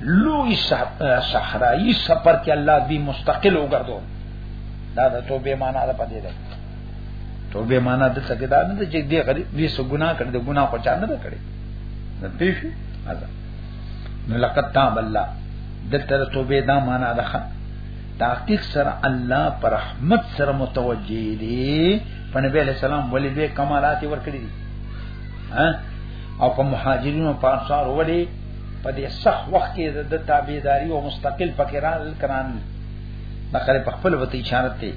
لوی صحرائی سفر کې الله دې مستقل وګرځو دا د توبه معنا ده پدې ده توبه معنا د څه کې دا نه چې دې غریب دې سو ګناه کړې دې ګناه پچا نه کړې د پیش اذا نو لقد تاب الله دلته د توبه دا معنا ده تحقیق سره الله پر رحمت سره متوجه دي په نبی علیہ السلام ولې به کمالات ورکړي دي ها او په مهاجرینو په انصار وړي په دې صح وخت کې د تابعداري او مستقل فکران کران نقل په خپل وتی اشاره ته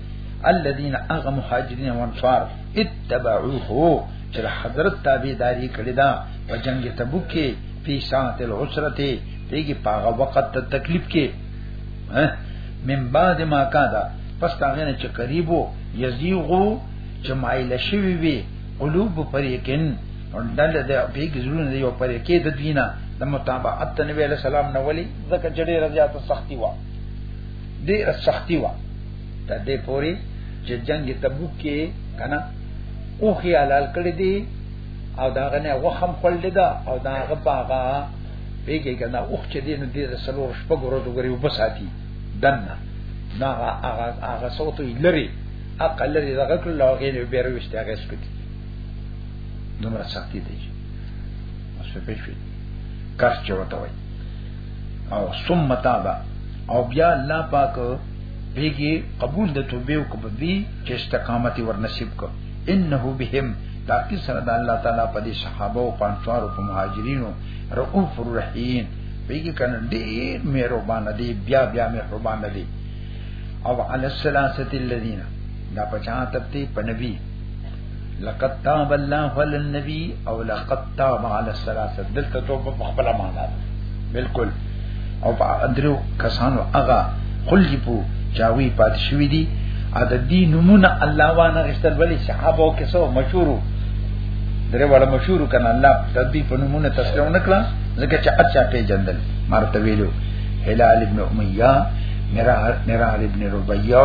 الذين اغم مهاجرين وانصار اتبعوه چې حضرت تابعداري کړی دا په جنگ تبوک کې په ساعت العسرته دیږي پاغه وخت ته تکلیف کې ها من بعد ما کادا پس تاغه نه چې قریبو یزیغو چې مایل شوی وي قلوب فریقین دل د بیګ زړونه دی او فریقې د دینه د متابعت ته نبی علیہ السلام نو ولی ځکه چې ډیره زیاته سختی و ډیره سختی و تر دې پوري چې جنگ تبوک کې کنه او خي حلال کړی دی او دا غنه وخم خپل دا او دا غباغا بیګه کنه اوخ چې دین دې سلور شپږ ورځې غري وبساتی دنه نا هغه هغه صوت لري اقل لري دغه کړل لا غیر به رويست هغه سپت دومره سختي دي اوس په پیښې کار چې وته وای او ثم تابا او بیا الله پاک بیگی قبول د توبه او قبدی چې استقامت ورنصیب کو انه بهم تاکي سره د الله تعالی په دې صحابه او پانصار او مهاجرینو رؤوف الرحیم بیگی کنه ډیر مهربان دی بیا بیا مهربان دی او علی الثلاثه الذين دا پچا تپتی په نبی لقد تاب الله علی النبی او لقد تاب علی الثلاثه دلته توبه په خپل معنا ده بالکل او په اندرو کسانو هغه خلجپو چاوی پات شوی دی ا د دې نمونه الله وانه غشتل ولی صحابه او کسو مشهورو درې وړه مشهورو کنه الله تدبی په نمونه تسلیم نکړه ځکه چې اچا پیجندل مرتبه ویلو هلال ابن امیہ مرار ابن ربیع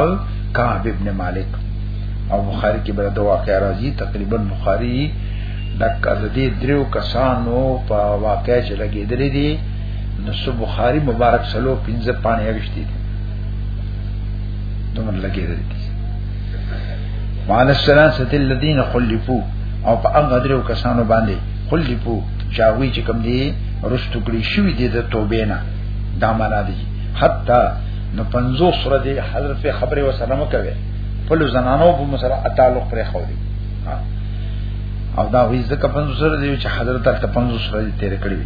کعب ابن مالک او بخاری کې بل دوا کې راځي تقریبا بخاری د کذدی دریو کسانو په واقع چې لګېدلې دي نو سو بخاری مبارک سلو 15 پانی اگشتي دي دومره لګېدلې دي وعلى الثلاثه الذين خلفوا او په هغه دریو کسانو باندې خلی پو چاوی چې کوم دی رستو کړی شوی دی د توبې نه دا معنا دی حتی نو پنځو سره دی حضرت خبره وسلام کوي خپل زنانو په مسله تعلق پرې خو دی او دا وی ځکه پنځو سره دی چې حضرت تر پنځو سره دی تیر کړی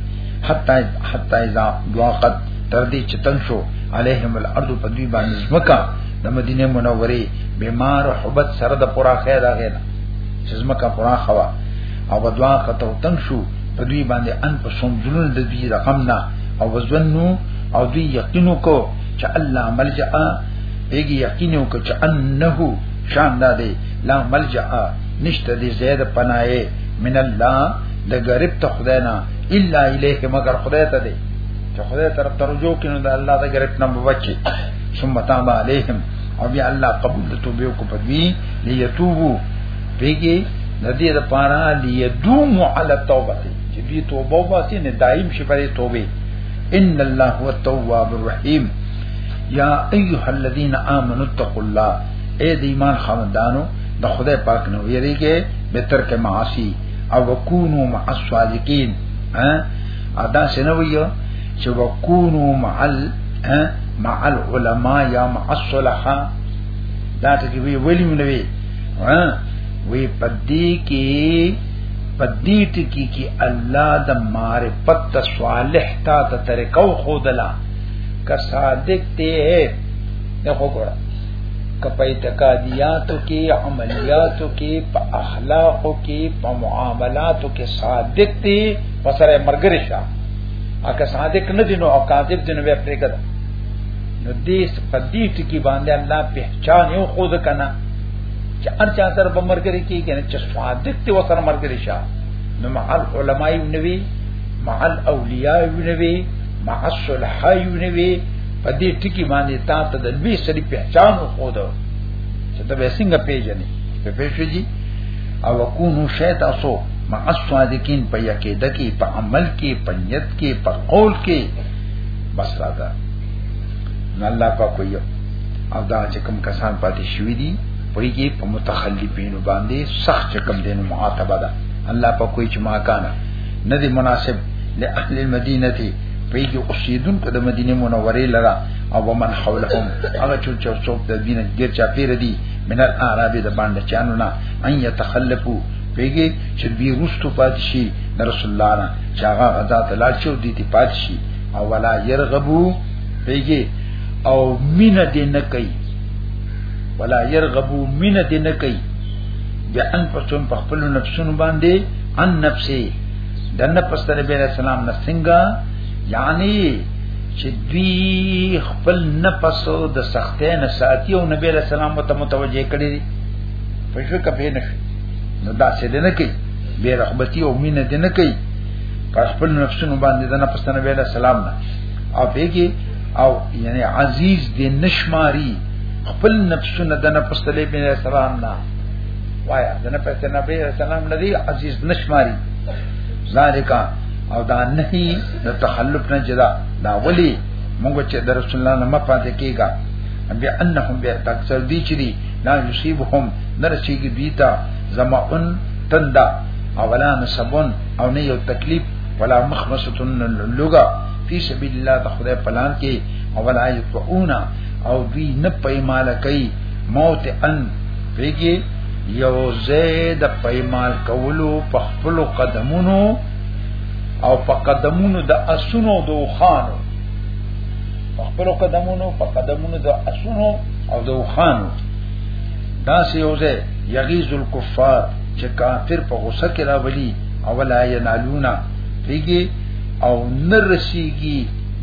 حتی حتی اذا ضاقت تر دې چې تنگ شو علیهم الارض په دوی باندې زمکا د مدینه منورې بیمار حبت سره د پورا خیر هغه نه چې زمکا پورا خوا او دوا خطو تنگ شو په دوی باندې ان په سوم جنون د دوی رقم نه او وزنو او دوی یقینو کو چې الله ملجا ایګي یقینو کو چې انه شان دا دی لا ملجا نشته دی زید پناه من الله د غریب ته خدای نه الا الیه مگر خدای ته دی چې خدای تر ترجو کینو د الله د غریب نه بچي ثم تاب علیهم او بیا الله قبول توبه کو پدوی لیتوبو بیگی ندی دا پارا لیدوم علی التوبه چې دوی توبه واسي نه دایم شي پرې توبه ان الله هو التواب الرحیم یا ایها الذین آمنوا اتقوا الله اے د ایمان خاوندانو د خدای پاک نو ویریږي به ترک معاصی او وکونو مع الصادقین ها ادا سنویو چې وکونو مع ال مع العلماء یا مع الصلحاء دا ته وی ویلی منوي ها وی پدې کې پدې ټکی کې الله د معرفت صالح تا ته طریقو خودلا که صادق ته نه وګوره که په اعتقادیاتو کې عملیاتو کې په اخلاقو کې په معاملاتو کې صادق دی وسره مرګري شه اګه صادق نه دي نو او کاذب دي نو به پرېګد نو دې په دې ټکی باندې الله په چا نیو خود کنه چې هر چا سره په مرګري کې کنه چې صادق ته وسره مرګري شه نو مع العلماء نبی مع الاولیاء نبی مع الصلحاء نبی په دې ټکی باندې تا ته د لوی سړي پہچان خو ده چې ته به څنګه پیژنې په پېښې دي او وکونو شیطان سو مع الصادقین په یقیده کې په عمل کې په نیت کې په قول کې بس راځه نو الله پاک یو او دا چې کوم کسان پاتې شوی دي پویږي په متخلفینو باندې سخت چې کوم دین معاتبه ده الله په کوئی چې ما کانا نه دی مناسب له اهل المدینه ته پویږي اوسیدونکو د مدینه منورې لرا او ومن حولهم هغه چې څوک د دین ګر چا پیر دي من الاعراب د باندې چانو نه ان يتخلفو پیږي چې دوی رستو پاتې شي د رسول الله نه چې هغه غزا ته لاړ شي او دې پاتې شي او ولا يرغبو پیږي او مینه دې نه کوي ولا يرغبو مینه دې نه کوي بیا ان پسون په خپل نفسونو باندې ان نفسي د نفس تر بیره سلام نه څنګه یعنی چې دوی خپل نفس د سختې نه ساتي او نبی له سلام ته متوجه کړي په شو کپې نه شي نو دا څه نه کوي بے رغبتی او مینه دې نه کوي پر خپل نفسونو باندې د نفس تر بیره سلام نه او بهګي او یعنی عزیز دې نشماری خپل نفسونه د نبی صلی الله علیه وسلم نه وایا د نبی صلی الله علیه وسلم نه دی عزیز نشماری ذالک او دا نهي د تخلف نه جدا دا ولی موږ چې د رسول الله نه مپاتې کیږي بیا انهم بیا تکثر دی چې دی لا یصيبهم نرسیږي دیتا زمعن تندا اولا نسبون او نه یو تکلیف ولا مخمستن لغا فی سبیل الله د خدای پلان کې او ولا یقونا او دوی نه پېمال کوي موت ان پیږي یو زید پېمال کولو په خپل قدمونو او په قدمونو د اسونو دوخانو په خپل قدمونو په قدمونو د اسونو او دوخانو دا سه یو زید یغیز الکفار چې کافر په غوسه کې راولي او لا ینالونا پیږي او نرسیږي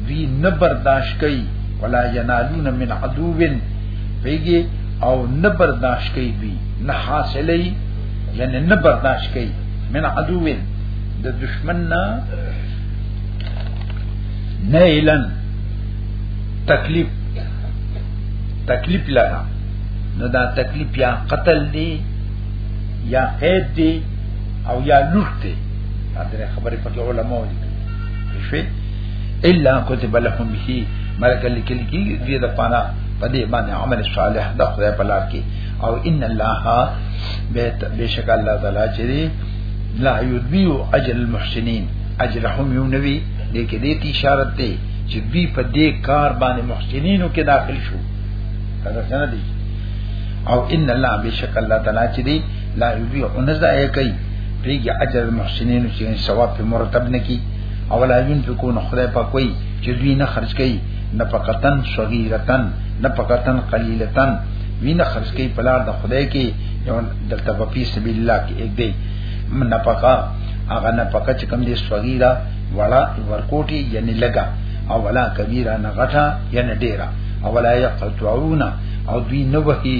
دوی نه برداشت کوي ولا ینالون من عدو پیږي او نه برداشت کوي دوی نه حاصلې یعنی نه برداشت کوي من عدو د دشمن نه نیلن تکلیف تکلیف لرا نو دا تکلیف یا قتل دی یا قید دی او یا لور ته دا درې خبرې پکې علماء دي شوي الا كتب لهم به ملک لیکل کی دې د پانا پدې باندې عمل صالح د خدای په لار کې او ان الله بشک الله تعالی چې لا یذبیو اجر المحسنین اجرهم یو نبی دې کې دې اشاره ته چې دوی په دې کار باندې محسنینو کې داخل شو دا څنګه دي او ان الله بشک الله تعالی چې دی لا یبیع نزای کوي پیږي اجر المحسنین چې ثواب په مرتب نه کی او لا ينفقون خدای په کوي چې دوی نه خرج کوي نه فقطن صغیرتن نه فقطن قلیلتن وی نه خرج کوي په لار د خدای کې یو دلته په پیس سبیل الله کې یک دی نه پکا هغه نه پکا چې کوم دي صغیره ولا ورکوټي یعنی لګا او ولا کبیره نه غټه یعنی ډیره او ولا یقطعون او دوی نه وهي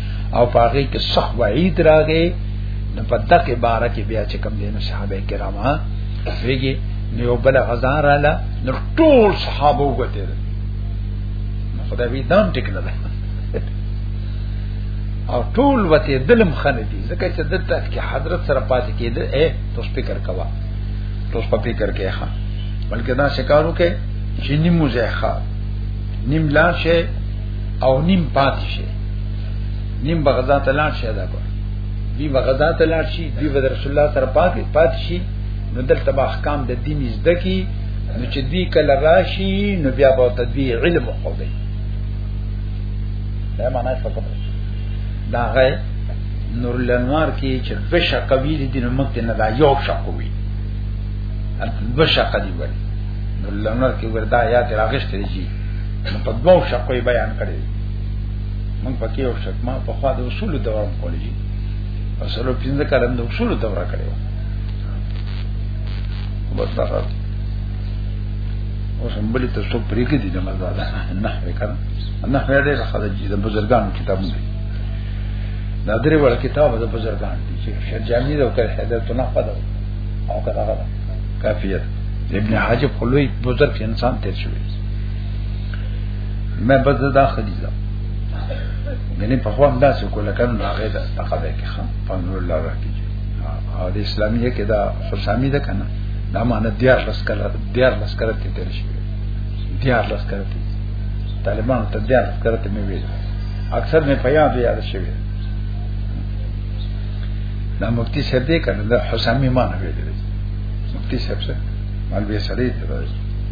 او پاغي کې صح وعید راغې نو په دغه بار کې بیا چې کم دینو صحابه کرام ها ویږي نو بل غزان رااله نو ټول صحابه وګته نو خدای وی دام ټیک نه ده او ټول وته دلم خنه دي ځکه چې د تک کې حضرت سره پاتې کېده اے تو فکر کوا تو په فکر کې ښه بلکې دا شکارو کې چې نیمو ځای ښه نیم لا شي او نیم پاتې شي نیم بغداد ته لاړ شي دا کو دی بغداد ته لاړ شي دی بدر رسول الله سره پاتې پاتې شي نو دلته به احکام د دین زده کی نو چې دی کله راشي نو بیا به ته دی علم خو دی دا معنا څه کوي دا غي نور لنوار کې چې بشا قبیل دي نو مکه نه دا یو شق وي بشا قدی ور نور لنوار کې وردا یا تر اغشت دي نو په دوه شقوي بیان کړی من پکې یو شک ما په خوا د اصول دوره کولې دي اصلو پینځه کلم د اصول دوره کړې و بس دا راځي اوس هم بلی ته څوک پرې کې دي نه مزه ده نه وکړه نه هېډې راځي چې د بزرګانو کتابونه دا درې وړ کتاب د بزرګان دي چې شر جامي دا کوي حیدر نه پدو او کدا کدا کافیت ابن حاجب خلوی بزرگ انسان تیر شوی مې بس دا خدي دا غني په خوا دا څه کوله کنه دا غي دا تقاضا کې خام په نور الله راکې او د اسلامي کې دا حسامي ده کنه دا معنی دیار لس کله دیار لس کله ته تیر شي دیار لس کله ته طالبان ته دیار لس کله ته مې ویل اکثر مې په یاد یاد شوی دا مفتی صاحب دې کنه دا حسامي معنی ویل مفتی صاحب څه مال به سړی ته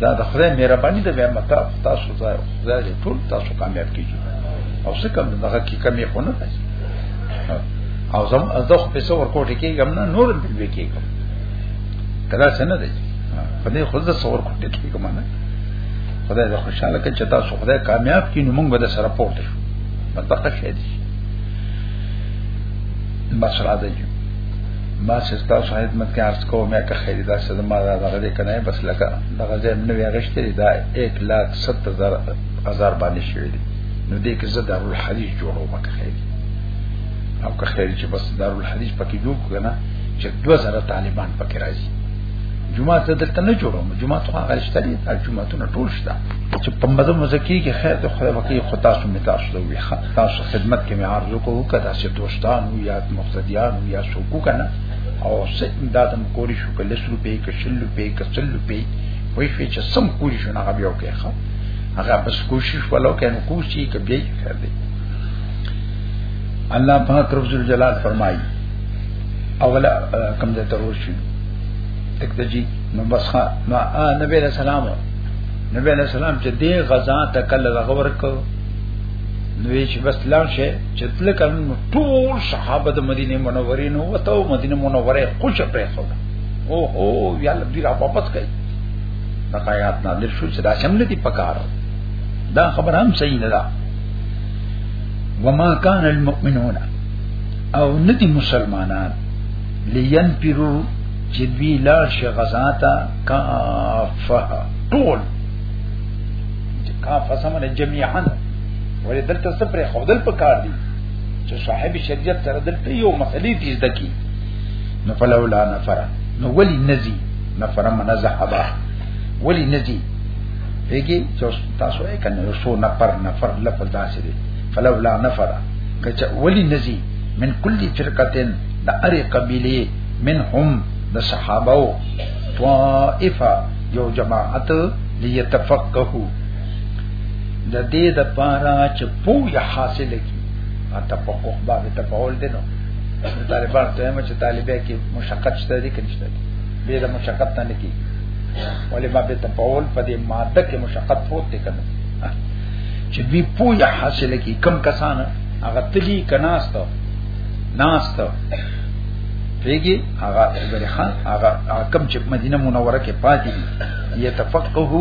دا د خدای مهرباني ده بیا متا تاسو ته خدای دې ټول تاسو کامیاب کیږي او څه کوم دغه کې کمی خو نه راځي او زم از دغه پیسې ورکوټ کېږم نه نور دې به کېږم کدا څنګه دی په دې خو زه څور کوټ کېږم نه خدای دې خوشاله کړي چې تاسو خدای کامیاب کړي نو موږ به د سره پورته شو مطلب څه دی بس راځي ما چې تاسو خدمت کې عرض کوم مې که خیر دا څه ما دا دغه دې کنه بس لکه دغه ځای نو یې غشتې دا 1 لاک 70000 هزار باندې شوې دي نو دې کې زه دارو الحدیث جوړو ما که خیر او که خیر چې بس دارو الحدیث پکې جوړ کنه چې 2000 طالبان پکې راځي جمعه ته دلته نه جوړوم جمعه ته هغه شته دي جمعه ته ټول شته چې په مزه مزه کې خیر ته خدای وکي خو تاسو می تاسو دوی تاسو خدمت کې مې عرض وکړو کدا چې دوستان یا مقتدیان یا څوک کنه او څه امداد هم کولی شو کله سل روپې کشل روپې کچل روپې وای شي چې سم کولی شو نه بیا وکړي ښا هغه بس کوشش ولو کنه کوشي کبي خیر دی الله پاک رب جلال فرمایي اولا کم دې ترور شي تک ته جی نو بس ها نو نبی رسول الله نبی رسول الله چې دې غزا تکل غور کو نو چې بس لاړ شي چې تل کله ټول صحابه د مدینه منورې نو وته او مدینه منورې خوش پرې خو او هو یا لبی را واپس کړي دا آیات نازل شو چې دا شمل دي پکار دا خبر هم صحیح نه ده وما كان المؤمنون او ندي مسلمانان لین پیرو چې دوی لاړ شي غزا ته کافه ټول کا فسمن جميعا ولې دلته څه پر خودل پکار دي چې صاحب شریعت سره دلته یو مسلې دي ځکه نو فلولا نفر نو ولی نزی نفر من ذهبا ولی نزی پیږي چې تاسو یې کنه یو شو نفر نفر لفظ داسې دي فلولا نفر کچ ولی نزی من کل فرقتن د اری قبیله منهم د صحابه طائفه یو جماعت لیتفقهو د دې د پاره چې پوهه حاصله کی اته په کوه باندې ته پاول دي نو طالبان ته هم چې طالبې کې مشقت شته دي کني شته دي به د مشقت نه نه کی ولې ما به ته پاول په دې ماده کې مشقت پروت دی کنه چې بي پوهه حاصله کی کم کسان هغه تلی کناستو ناستو پیږي هغه وګړي خان هغه کم چې مدینه منوره کې پاتې دي یتفقه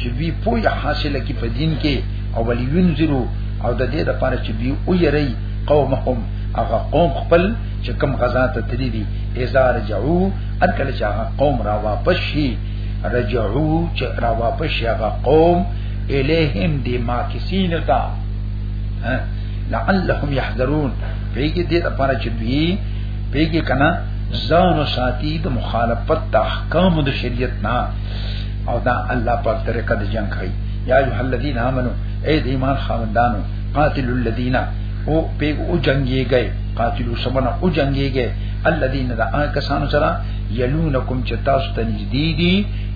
چې وی پوی حاصله کې په دین کې او ولینذرو او د دې لپاره چې وی او یری قومهم هغه قوم خپل چې کم غزا ته تللی دي اذا رجعو ان کله چې هغه قوم را واپس شي رجعو چې را واپس شي هغه قوم الیهم دی ماکسین تا لعلهم يحذرون پیګی دې لپاره چې دوی پیګی کنا ځان ساتي د مخالفت د احکام د شریعت نه او دا الله پاک طریقه د جنگ کوي یا ایه الذین آمنو اے د ایمان خاوندانو قاتل الذین او په او جنگي گئے قاتلو سمنا او جنگي گئے الذین دا کسانو سره یلونکم چې تاسو ته نږدې دي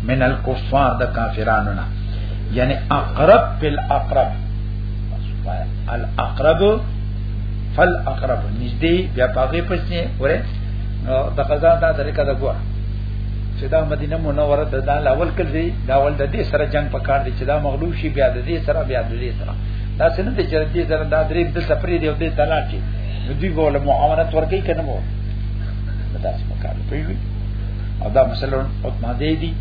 من الکفار د کافرانو نه یعنی اقرب فل اقرب الاقرب فل اقرب نږدې بیا پاګې پسې وره نو د قضا دا طریقه ده ګوره چې دا مدینه منوره د دال اول کړ دی دا اول د دې سره جنگ پکار دی چې دا مغلوب شي بیا د دې سره بیا د دې سره دا څنګه د چرته سره دا درې د سفرې دی او د تلاټي دوی به له معاونت ورکی کنه مو دا څه پکار دی پیوي او دا مثلا او ما دې دي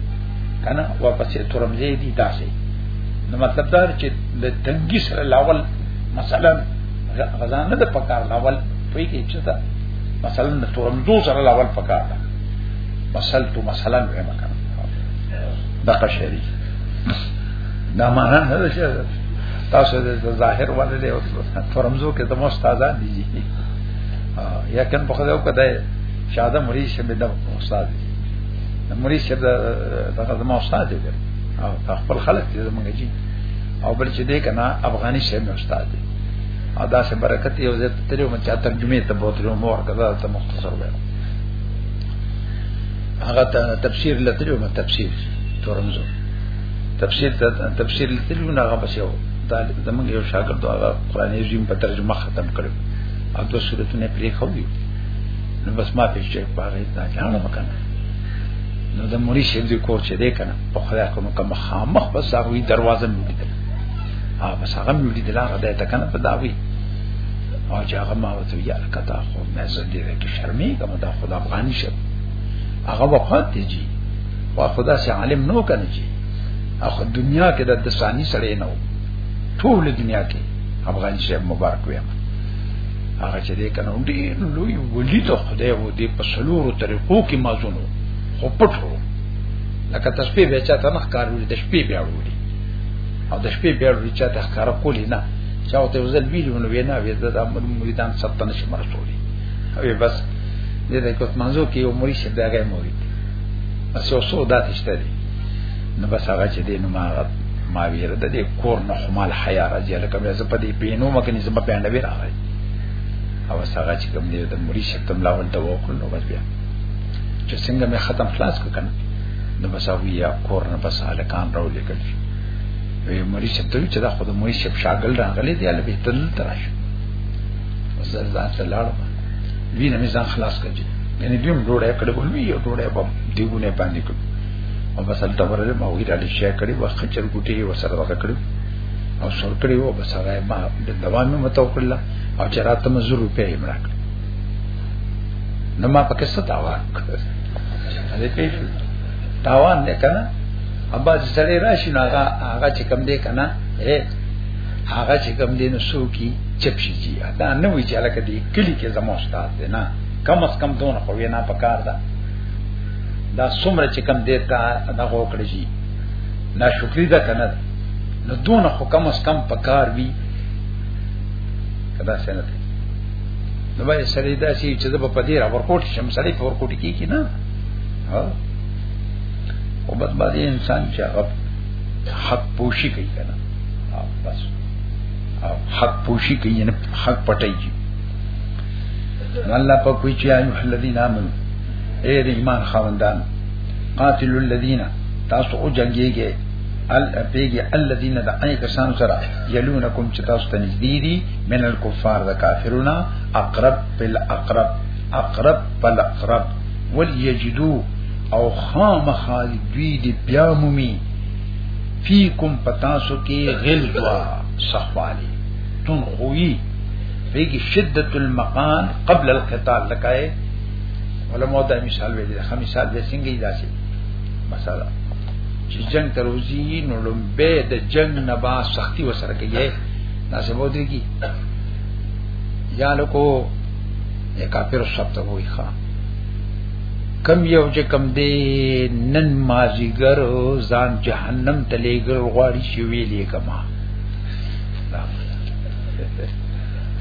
کنه واپس ترمزه دي داسې نو مطلب دا چې د تنګي سره لاول مثلا غزا نه ده پکار لاول پوي کې چې دا مثلا د تورمزو سره لاول پکار ده مثلا تو مثلا به مکان دا قشری دا معنا نه ده چې تاسو د ظاهر ولې او تورمزو کې د مو استاد دي یا کن په خدای کو ده شاده مریض شه د استاد مریض شه د دغه د مو استاد دی او خپل خلک دې زمونږ جی او بل چې دې کنه افغاني شې مې استاد دی او دا سه برکت یو زه تلو مې چا ترجمه ته بوتلو مو کدا ته مختصر وایو هغه تفسیر لتلو مې تفسیر تورمزو تفسیر تفسیر لتلو نه هغه بسیو دا زمونږ یو شاګرد هغه قران عظیم په ترجمه ختم کړو او د سورتونه پرې خو دی نو بس ما په چې پاره دا ځان وکنه نو د موري شیب دی کور چې دی کنه په خدای کوم کوم خامخ بس هغه وی دروازه مې لیدل ها بس هغه مې لیدل هغه د تکنه په داوی او چې هغه ما وته یا کتا خو مې زندې ده کې شرمې کوم دا خدا افغاني شه هغه وفات دي جی وا خدا سي عالم نو کنه جی اخو دنیا کې د دسانی سره نه و ټول دنیا کې افغان شه مبارک وي هغه چې دې کنه ډېر لوی ولی ته خدای و دې په سلورو طریقو کې مازونو خو پټو لکه تشبیه به چاته نه ښکار وړي د شپې بیا وړي او د شپې بیا وړي چاته ښکار کولی نه چا ته وزل ویل نو وینا وې د امر مریدان سخت نه شي مرسولي او بس دې د کوت منځو کې یو مرید شه دغه مرید بس یو څو دات شته دي نو بس هغه چې دین ما ما ویره د دې کور نه خمال حیا راځي لکه مې زه په دې پینو مکه نه زما پیانډه ویره راځي او هغه چې کوم دې د مرید شه تم لاول ته وکړ نو بس بیا چې څنګه مې ختم خلاص کړنه نو بس او یا کور نه بس الکان راو لیکل وی مری چې دوی چې دا خود مې شپ شاګل راغلي دی البه تل تراش زر ځان ته لاړم وینې مې ځان خلاص کړی یعنی دوی هم ډوړې کړې بولوي یو ډوړې په دیونه باندې کړو او بس تل تورې ما وی را دې شي کړی واخ چر ګټي وسره وکړو کړو او سر کړی و بس هغه ما د دوام متوکل او چرته مزور روپې یې مراکړه نو ما پکې څه تاوان کړ دې پیښ تاوان نه کنه ابا چې سړی راشي نو هغه هغه چې کم دی کنه اے هغه چې کم دی نو سو کی چپ شي جی دا نه وی چې لکه دې کلی کې زمو استاد دی نه کم اس کم دونه خو نه پکار ده دا څومره چې کم دی تا دا وکړي جی نا شکری ده کنه نو دونه خو کم اس کم پکار وی کدا سنت نو باید سړی دا شي چې د په دې را ورکوټ شم سړی په ورکوټ کې کی نه ها او بس باندې انسان چې هغه حق پوشي کوي کنه بس حق پوشي کوي نه حق پټي کی الله په کوئی چې ایو الذین امنو اے ایمان خاوندان قاتل الذین تاسو او جنگيږي ال پیګي الذین دعای کسان سره یلونکم چې تاسو ته نږدې دي من الكفار د کافرونا اقرب پل اقرب اقرب پل اقرب وليجدو او خامخا دوی دی بیا مومی فیکم پتاسو کې غلظوا صحوالی تون خوی فیکی شدت المقان قبل القتال لکای علماء دا مثال ویل دا مثال به څنګه یې داسي مثلا چې جنگ تروزی نو لومبه د جنگ نبا سختی وسره کوي دا څه بو دی کی یا لکو یا کافر سب ته وای ښا کم یو چې کم دی نن مازیګر ځان جهنم ته لګر غواړي چې ویلې کما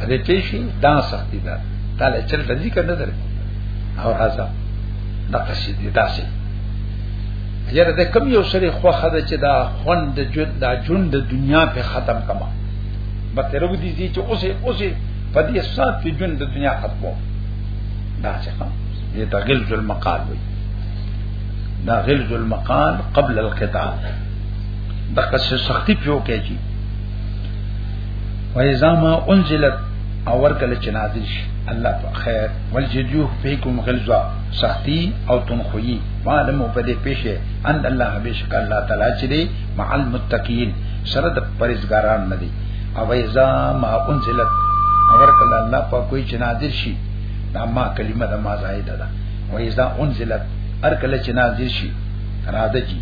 ا دې پیشي دا سختي ده تعالی چې ذکر نه درته او هاذا دا قصیدې داسې یره د کم یو سری خوخه ده چې دا خوند د جون دا جون د دنیا په ختم کما به تر و دي چې اوسه اوسه په دې سات په جون د دنیا ختمو دا څه ښه دې تغل ذل مقال وي دا غل ذل مقال قبل القتال دا قصه سختی پیو کې چی وایزا ما انزلت اور کله چې نازل شي الله په خیر ولجدوه فیکم غلظه سختی او تنخوی معلوم په دې پیښه ان الله بشک الله تعالی چې دی مع المتقین سره د پرېزګاران نه دی او ایزا ما انزلت اور کله الله په کوئی چې نازل شي دا ما کلمه د ما زائده ده او ایزا انزلت هر کله چې نازل شي راځي جی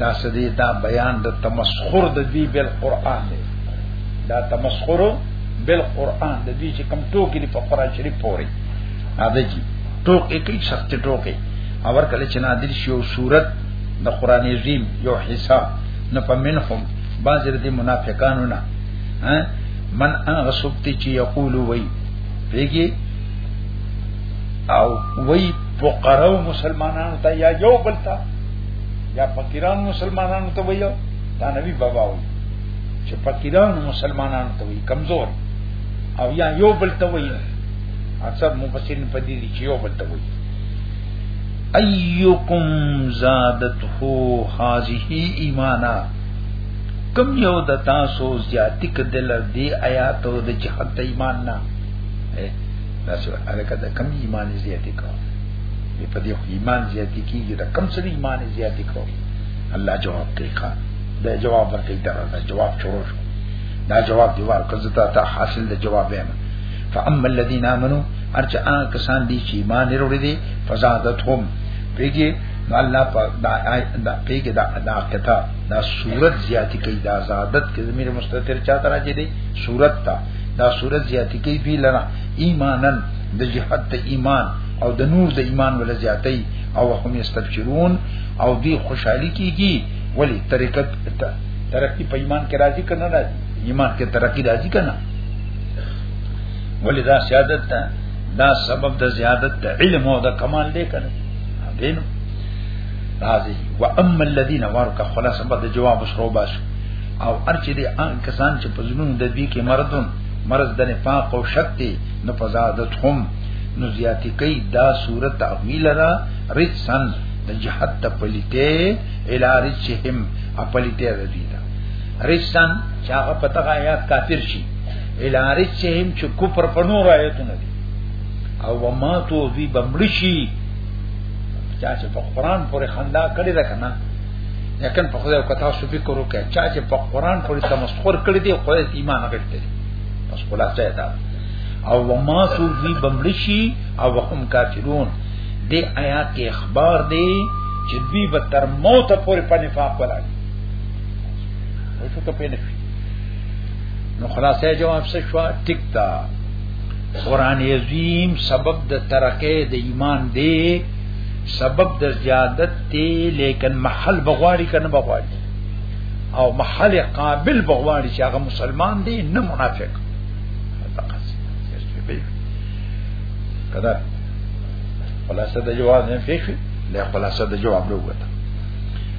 دا سدی دا بیان د تمسخر د دی بل قران دی دا تمسخر بل قران د دې چې کم ټوکی په قران شریف پوري اده کی ټوک اکی سخت ټوک اور کله چې نادر شي او صورت د قران عظیم یو حصہ نه پمنهم بعض د منافقانو نه من هغه څوک چې یقول وای پیږي او وای فقراو مسلمانانو ته یا یو بلتا یا فقیران مسلمانانو ته وایو دا نبی بابا وایي چې فقیران مسلمانانو ته وایي کمزور او یا یو بلتا وایي اکثر مفسرین په دې دي چې یو بل ته وایي ايکم زادته هذه ایمانا کم یو د تاسو زیاتی کدل دی آیات او د جهاد ایمان نه دا څه الکه د کم ایمان زیاتی کو په دې ایمان زیاتی کیږي د کم سره ایمان زیاتی کو الله جواب کوي ښا دا جواب ورکړي دا جواب شروع شو دا جواب دیوار کزتا ته حاصل د جواب نه فاما الذين امنوا ارجع کسان دي چې ایمان لري دي فزادتهم پیګه نو الله پاک دا آیت دا پیګه دا دا کته دا صورت زیاتی کوي دا زادت کې زمير مستتر چاته راځي دي صورت تا دا صورت زیاتی کوي بي لنا ایمانن د جهاد ته ایمان او د نور د ایمان ول زیاتي او هم یستبشرون او دی خوشحالي کیږي ولی طریقت ترقی په ایمان کې راځي کنه راځي ایمان کې ترقی راځي کنه ولی دا سیادت ده دا سبب د زیادت د علم او د کمال دی کنه دین راځي و اما الذين ورک خلاص بعد جواب شروع باش او ارچې دي ان کسان چې په زړونو د دوی کې مردون مرض د نفاق او شک دي نو فزادت هم نو زیاتی کوي دا صورت تعویل را رجسن د جهاد ته پلیته الارجهم اپلیته ردی رسن چې هغه په دغه آیات کافر شي الارج چې هم چې کفر په نور آیاتونه دي او وما تو ذی بمړشی چا چې په قران پورې خندا کړی ده کنه یکن په خدای او کتا شو فکر وکړه چا چې په قران پورې تمسخر کړی دی خو ایمان غټته دی بس خلاصه ده او وما تو ذی بمړشی او هم کافرون دې آیات کې اخبار دی چې دوی به تر موت پورې په نفاق ولاړ او څه په نه نو خلاصې جواب څه شو ټیک تا قران عظیم سبب د ترقه د ایمان دی سبب د زیادت دی لیکن محل بغواړي کنه بغواړي او محل قابل بغواړي چې هغه مسلمان دی نه منافق کدا خلاصه د جواب نه فکر له خلاصه د جواب لوګته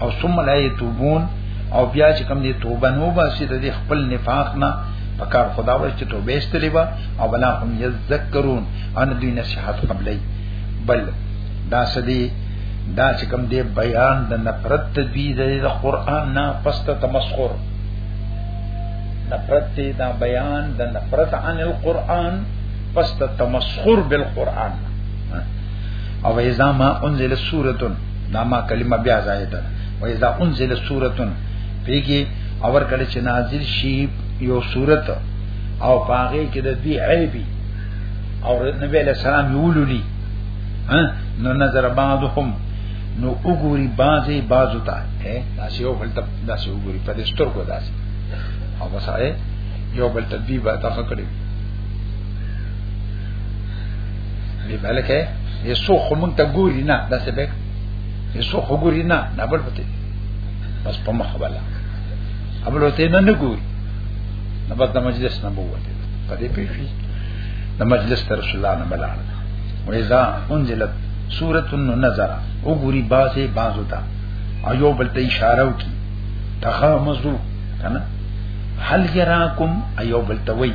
او ثم لا يتوبون او بیا چې کوم دي توبه نو باسي د خپل نفاق نه پکار خدا ور چې توبه استلی با او بلا هم یذکرون ان دوی نصیحت قبلې بل دا سدي دا چې کوم دي بیان د نفرت تدبیر د قران نه پست تمسخر نفرت دی دا بیان د نفرت عن القرآن پس تمسخر بالقرآن او اذا ما انزل سورتن دا ما کلمه بیا زائد ده و اذا انزل سوره پیږي اور کله چې نازل شي یو سورته او پاغه کې د دې عیبی او نبی له سلام یوللی نو نظر بعضهم نو وګوري بعضي بعضو ته دا سی یو بل ته دا سی وګوري په دې ستر کو داسي او بس یو بل ته دی به تاسو کړی دی بلکې یې سو خو مونږ ته ګوري نه دا څه به یې سو خو ګوري نه نه بل پته بس په مخ بلا ابل ته نه نه ګوري نه بس د مجلس نه بوته په دې پیښې د مجلس تر رسول الله نه بلار وېزا انزلت سورۃ النظر وګوري باسه بازو ته ایو بل ته اشاره وکي تخامزو کنه هل یراکم ایو بل ته وایي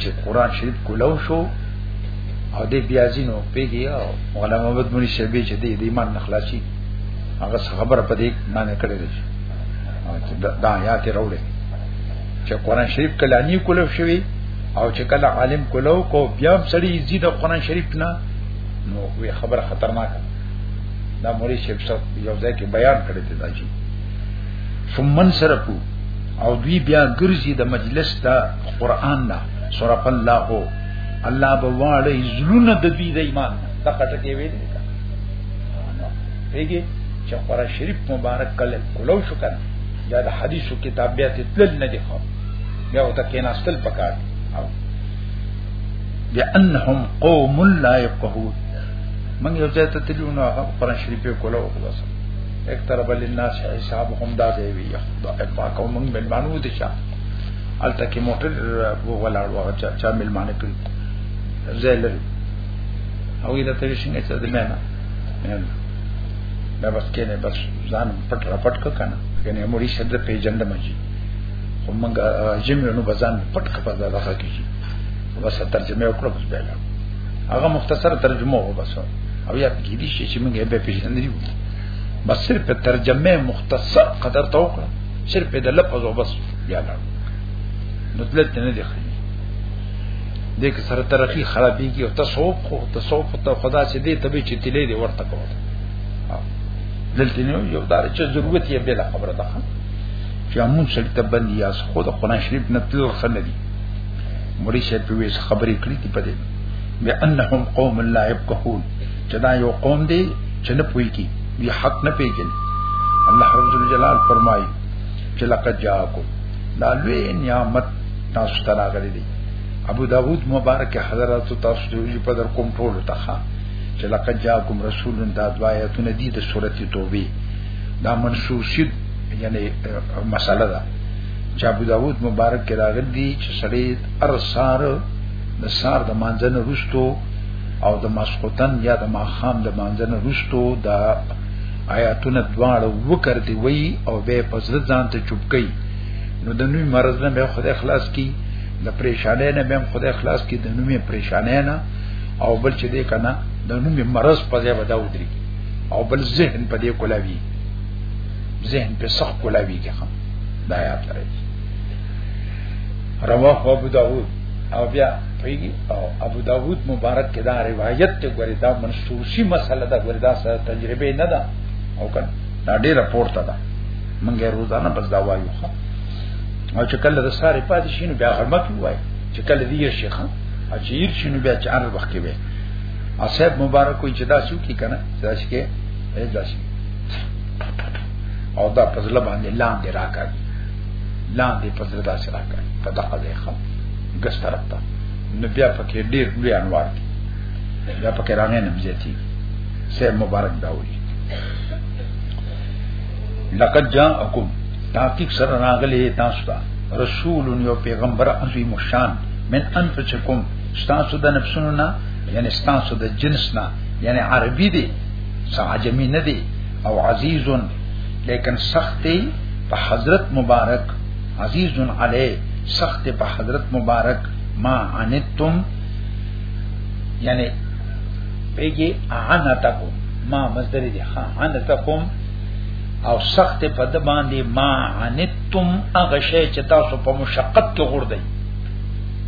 چې قران شریف کولو شو او دې بیا ځینو پیږي او مولانا محمد مونږ شبي چې دې ایمان نخلاصي هغه خبره پدې باندې کړې ده چې دا آیات راوړي چې قران شریف کلانی کولو شوی او چې کله عالم کولو کو بیا سړی زید قران شریف نه نو وی خبره خطرناکه دا موري شیخ صاحب یو ځای کې بیان کړی دی دا چې ثم من سرفو او دوی بیا ګرځي د مجلس د قران نه صرف الله الله بواړي زلونه د دوی د ایمان د کټکې ویل پیږي چې قران شریف مبارک کله کولو شو کنه یا د حدیثو کتاب بیا ته تل نه دی خو بیا وته کې ناستل پکار او بانهم قوم لا يفقهون من یو ځای ته تلونه قران شریف کولو خلاص اقترب للناس حسابهم دا دی وی دا پاک او موږ ملمانو دي چا الته کې موټر ولاړ و چا چا ملمانه کړی زه لري او دا ته څنګه چې د مېنا مېنا دا بس کې نه بس ځان پټ را پټ ک کنه کنه موري شد په جند مجي خو موږ جمع نو بزان پټ خپل دا راخه کیږي بس ترجمه وکړو بس بیا هغه مختصر ترجمه و بس او یا کې دي چې موږ به پیژندلی وو بس صرف ترجمه مختصر قدر ته وکړه صرف د لفظ او بس بیا لاړ نو دلته نه دی خلی دې کې سره ترقی خرابېږي او تصوف خو تصوف ته خدا چې دې تبي چې تلې دې ورته کوي دلته نو یو دار چې ضرورت یې بل خبره ده چې همون سړي ته بندي یا خود قرآن شریف نه تل خنه دي مړي شه په ویس خبرې کړې دي په دې بیا انهم قوم لا يفقهون چې دا یو قوم دی چې نه پوي کی وی حق نه پیژني الله رب جلال فرمایي چې لقد جاءکم دا لوی نعمت تاسو ته راغلي دي ابو داود مبارک حضرات تاسو ته په در کوم ټول ته چې لقد جاءکم رسول دا دعایتونه دي د سورته توبه دا منسوسید یعنی مسله ده چې ابو داود مبارک کې راغلي دي چې سړی ارسار د سار د مانځنه رستو او د ماسخوتن یا د ماخام د مانځنه رستو د آیاتونه دواړه وکړ دی وی او به پزړه ځان ته چوب کوي نو د نوې مرز نه به خدای خلاص کی د پریشانې نه به خدای خلاص کی د نوې پریشانې نه او بل چې دې کنه د نوې مرز په ځای ودا ودري او بل ذهن په دې کولاوي ذهن په سخت کولاوي کې دا یاد لرئ رواه ابو داود او بیا پیږي او ابو داود مبارک کې دا روایت ته ګوري دا منسوسی مسله ده ګوري دا سره تجربه نه ده او کنه دا ډیره پورته ده منګه روزانه بس دا وایو خو او چې کله د ساري پاتې شینو بیا غلمت وای چې کله دی شیخ او چې یې شینو بیا چې ار وخت کې وي اصحاب مبارک کوئی چې دا شو کی کنه دا شي کې دا شي او دا پزله باندې لاندې راکړي لاندې پزله دا سره راکړي په دغه ځای خو ګس طرف ته نو بیا پکې ډیر لوی انوار دي دا پکې راغې نه بزيتي سه مبارک دا وي لقد جاءكم تحقیق سره راغلي تاسو ته رسول یو پیغمبر عظیم شان من انفسکم تاسو د نفسونو نه یعنی تاسو د جنس نه یعنی عربي دي ساجمی نه دي او عزیز لیکن سخت په حضرت مبارک عزیز علی سخت په حضرت مبارک ما عنتم یعنی پیږي عنتکم ما مصدر دی ها عنتکم او سخت په د باندې ما عنتم هغه شی چې تاسو په مشقت کې غوړدئ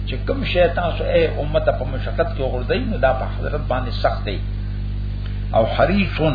چې کوم شی تاسو اے امت په مشقت کې غوړدئ نو دا په حضرت باندې سخت دی او حریصون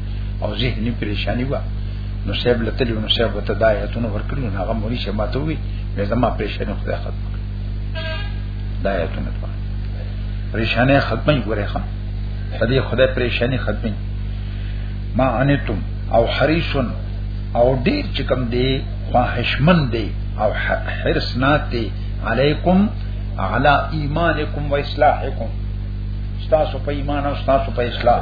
او ذهني پریشانی و نو صاحب لته نو صاحب ته دا آیتونه ورکړي نو هغه موري چې ماته وي مې زما پریشانی خدای ختم کړ دا آیتونه ته پریشانی ختمه ګورې خان دې خدای پریشانی ختمه ما انتم او حریصن او ډیر چې کوم دی خواهشمن دی او حرسناک دی علیکم علی ایمانکم و اصلاحکم تاسو په ایمان او تاسو په اصلاح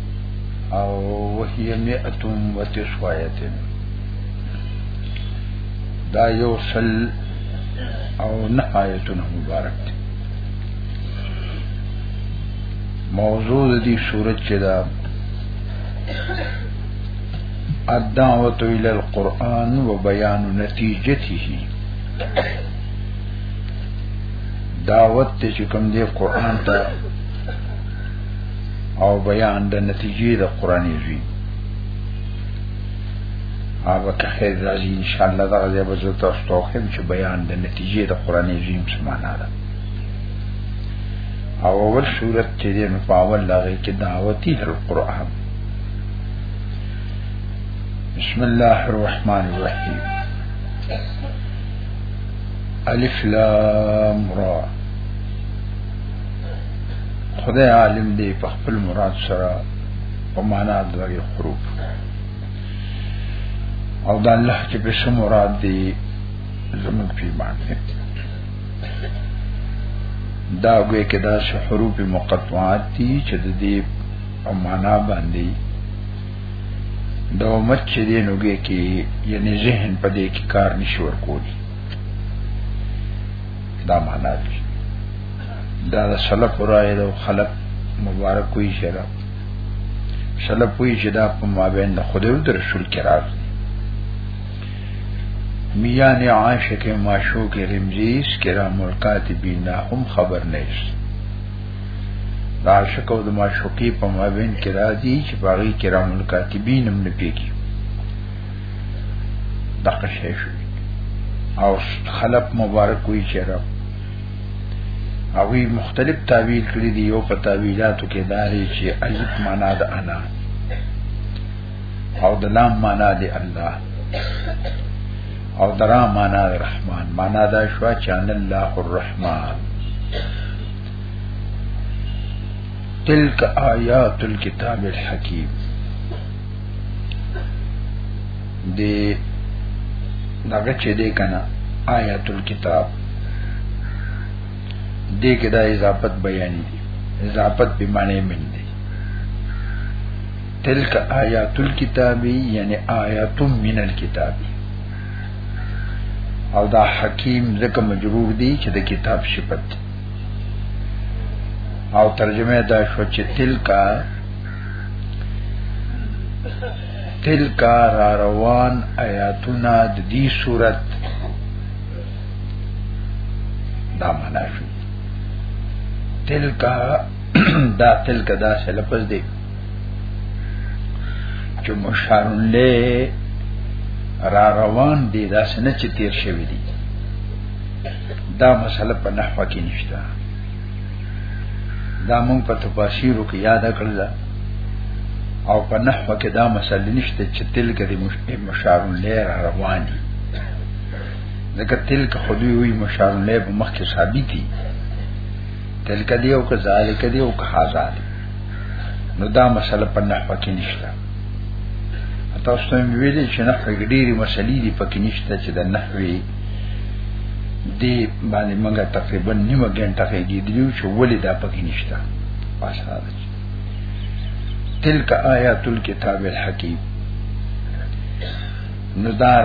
او وهي مئه و تسع آیت دا یو سل او نه آیتونه مبارک دي موضوع د دې صورت چې دا الدعوه الى القران وبيان نتيجته دعوت چې کوم دی قران ته او بیان د نتیجې د قران عظیم هغه که خیر راځي ان شاء الله دا ځای به زه تاسو ته وخم چې بیان د نتیجې د قران عظیم څه معنا ده او اول صورت چې دې په اول لاغې کې دعوتی القرآن بسم الله الرحمن الرحیم الف لام را خدای عالم دی په خپل مراد سره په معنا د دغه حروف او د الله چې په سم مراد دی زموږ په ایمان دی دا وګه کې دا څه حروف مقطعات دي چې د دې په معنا باندې د امت چې دې نوګه کې یعنی ذهن په دې کې کار نشور کولی دا معنا دي دا د سلف راي او خلق مبارک وي چې دا سلف وي چې دا په مابین د خدای او رسول کې راځي میان عاشق معشوق رمزیس کرام الکاتبین هم خبر نشته د عاشق او د معشوقي په مابین کې راځي چې باغی کرام الکاتبین هم نه پیږي دغه شی شو او خلف مبارک وی چې رب او وی مختلف تعویل کړی دی یو په تعویلاتو کې داري چې الف معنا د انا او د لام معنا دی الله او درا معنا الرحمن معنا دا شو چې ان الله الرحمن تلك آیات الكتاب الحکیم دی دغه چې دی کنه آیات الكتاب دې کې دا اضافت بیان دي اضافت به معنی من دي تلک آیات الكتاب یعنی آیات من الكتاب او دا حکیم ځکه مجرور دي چې د کتاب صفت او ترجمه دا شو چې تلک تلک را روان آیاتنا د دې صورت دا معنا شو تلک دا تلک دا څه لفظ دی چې مشار له را روان دي دا سنه چې تیر شوی دی دا مسله په نحوه کې نشته دا مونږ په تفاسیرو کې یاد کړل او په نحو کې دا مسله نشته چې تلک د مشار له روان دي ځکه تلک خودی وی مشار له په مخ کې ثابت دي تلک دی او کذالک دی او کهذا دی نو دا مسله په نحو کې نشته تاسو ته ویلې چې نحو کې ډېری مسلې دي پکې نشته چې د نحوی دی باندې موږ تقریبا نیمه ګنټه کې ګیدلیو چې ولې دا پکې نشته پاساره تلک آیات الكتاب الحکیم ندار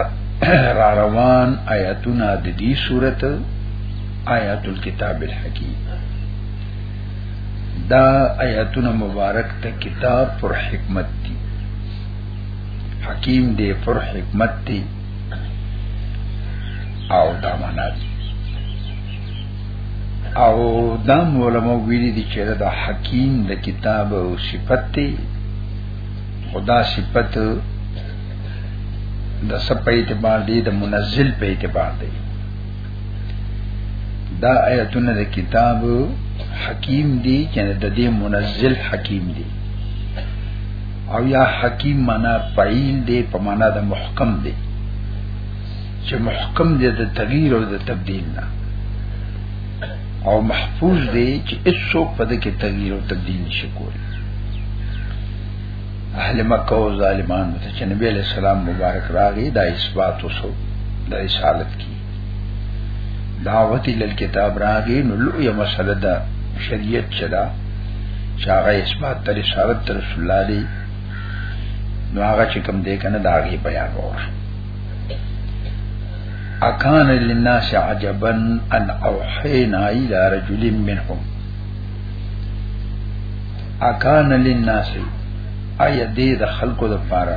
را روان آیاتونه د دې صورت آیات الكتاب الحکیم دا آیاتونه مبارک ته کتاب پر حکمت دی حکیم دی پر حکمت دی او دا معنا دي او دا علماء ویلي دي چې دا حکیم د کتاب او صفت دی خدا صفت د سب په اعتبار دی د منزل په اعتبار دی دا آیتونه د کتاب حکیم دی چې د دې منزل حکیم دی او یا حکیم معنا فعیل دی په معنا د محکم دی چې محکم دی د تغییر او د تبديل نه او محفوظ دی چې هیڅوک په دې کې تغییر او تبديل نشي کولی اهل مکه او ظالمان ته چې نبی له سلام مبارک راغی دا اثبات وسو د رسالت کی دعوت ال کتاب راغی نو لوی مسله ده شریعت چدا چې هغه اثبات تر رسالت تر رسول الله دی نو هغه چې کوم دی کنه دا غي بیان وره اکان للناس عجبا ان اوحینا الى رجل منهم اکان للناس ایا دې د خلکو لپاره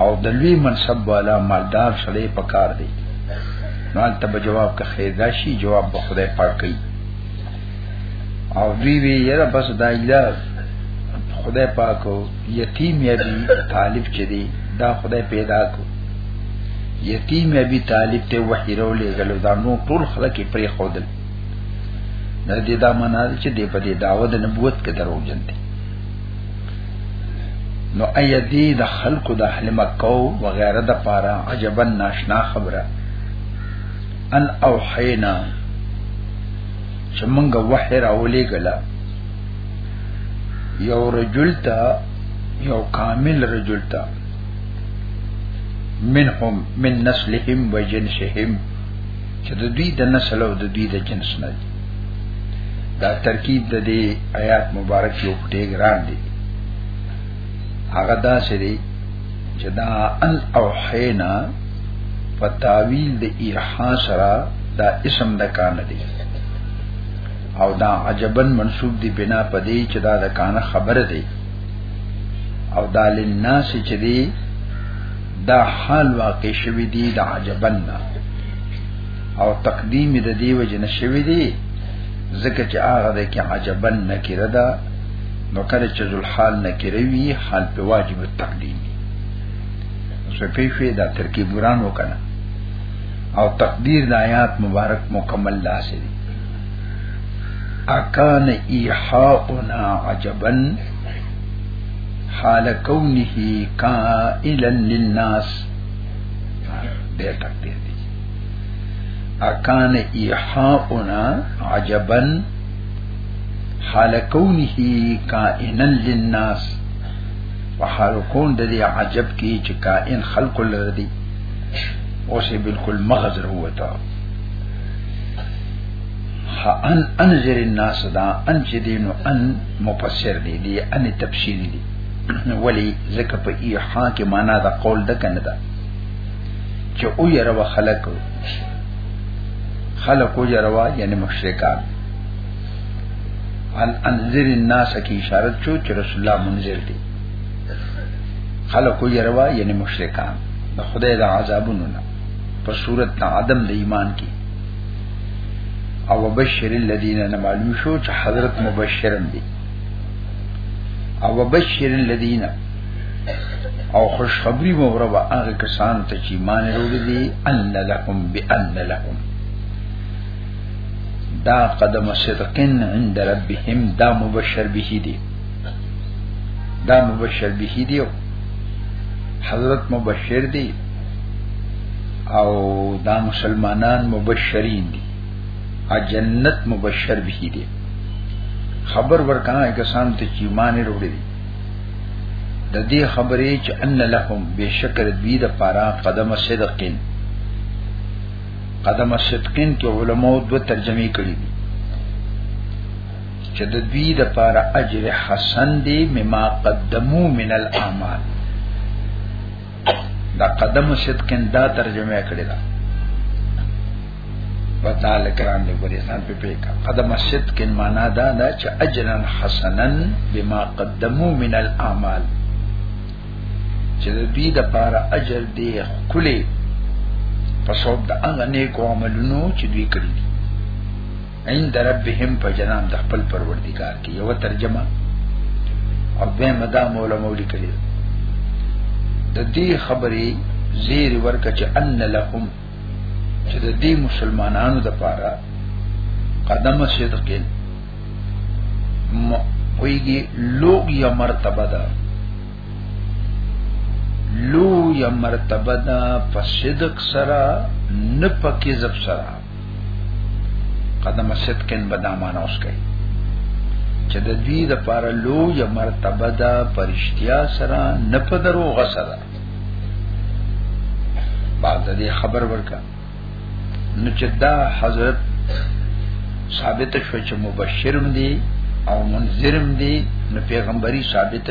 او د لوی منصب والا مالدار سړی پکار دی نو ته به جواب که خیر داشي جواب به خدای پاک کوي او دوی وی یره بس دا ایله خدای پاک یتیم یا بی طالب چې دی دا خدای پیدا کو یتیم یا بی طالب ته وحی رو لګلو دا نو ټول خلک پرې خودل نه دې دا منال چې دې په دې داوود نبوت کې درو جن دي نو ايدي د خلکو د اهل مکه او غیره د پاره عجبا ناشنا خبره ان او حینا چې مونږ وحی راولې غلا یو رجل تا یو کامل رجل تا منهم من نسلهم و جنسهم چې د دوی د نسل او د دوی د جنس نه دا ترکیب د دې آیات مبارک یو پټی ګران دی هغه دا سری چې دا ان او حینا په تعویل د ایحا سره دا اسم د کان دی او دا عجبن منصوب دی بنا پدې چې دا د کان خبر دی او دا لناس چې دی دا حال واقع شوی دی د عجبن نه او تقدیم د دې وجه نشوي دي ځکه چې هغه د کې عجبن نکره ده نو کله چې ذل حال نکره وي حال په واجب التقدیم څه پیښې دا ترکیب وران وکنه او تقدیر د آیات مبارک مکمل لاسه دي اکان ایحاؤنا عجبا حال کونه کائلا للناس دیر تقدیر دی اکان ایحاؤنا عجبا حال کونه کائنا للناس وحال کون د دې عجب کې چې کائن خلق لره دي او سه بالکل مغز وروته ان انذر الناس دا ان چې دینو ان مفسر دی دی ان تفسیر دی ولی زکه په ایحا کې معنا دا قول ده کنه ده چې او یې روا خلق خلق او یې روا یعنی مشرکان ان انذر الناس کی اشاره چو چې رسول الله منذر دی خلق او یې روا یعنی مشرکان د خدای د عذابونو نه په صورت د عدم د ایمان کې او بشر الذين معلوم شو چې حضرت مبشرم دي او بشر الذين او خوشخبری مو وربا هغه کسان ته چې مان وروړي دي ان لکم بان لکم دا قدم صدقن عند ربهم دا مبشر به دي دا مبشر به دي حضرت مبشر دي او دا مسلمانان مبشرین دي ا جنت مبشر به دي خبر ورکانه کسان ته چې مان وروړي دي د دې خبرې چې ان لهم بشکر دوی د پارا قدم صدقین قدم صدقین کې علماو دو ترجمه کړې دي چې د دوی د پارا اجر حسن دی مما قدمو من الاعمال دا قدم صدقن دا ترجمه کړی دا وتعالى کرام دې ګورې سان په پیکا قدم صدقن معنا دا دا چې اجرا حسنا بما قدمو من الاعمال چې دې د پاره اجر دې خولې په صوب د هغه نیکو عملونو چې دوی کړی عند ربهم په جناب د خپل پروردگار کې یو ترجمه او به مدا مولا مولی کړي د دې خبرې زیر ورکه چې ان لهم چې د دې مسلمانانو د پاره قدم صدق ویږي لوګ یا مرتبه ده لو یا مرتبه ده په صدق سره نه پکې زب سره قدم صدقن بدامانه اوس کوي چې د دوی د پاره لو یا مرتبه ده پرشتیا سره نه په درو غسره بعد دې خبر ورکا نو چې دا حضرت ثابت شو چې مبشرم دي او منذرم دي نو پیغمبري ثابت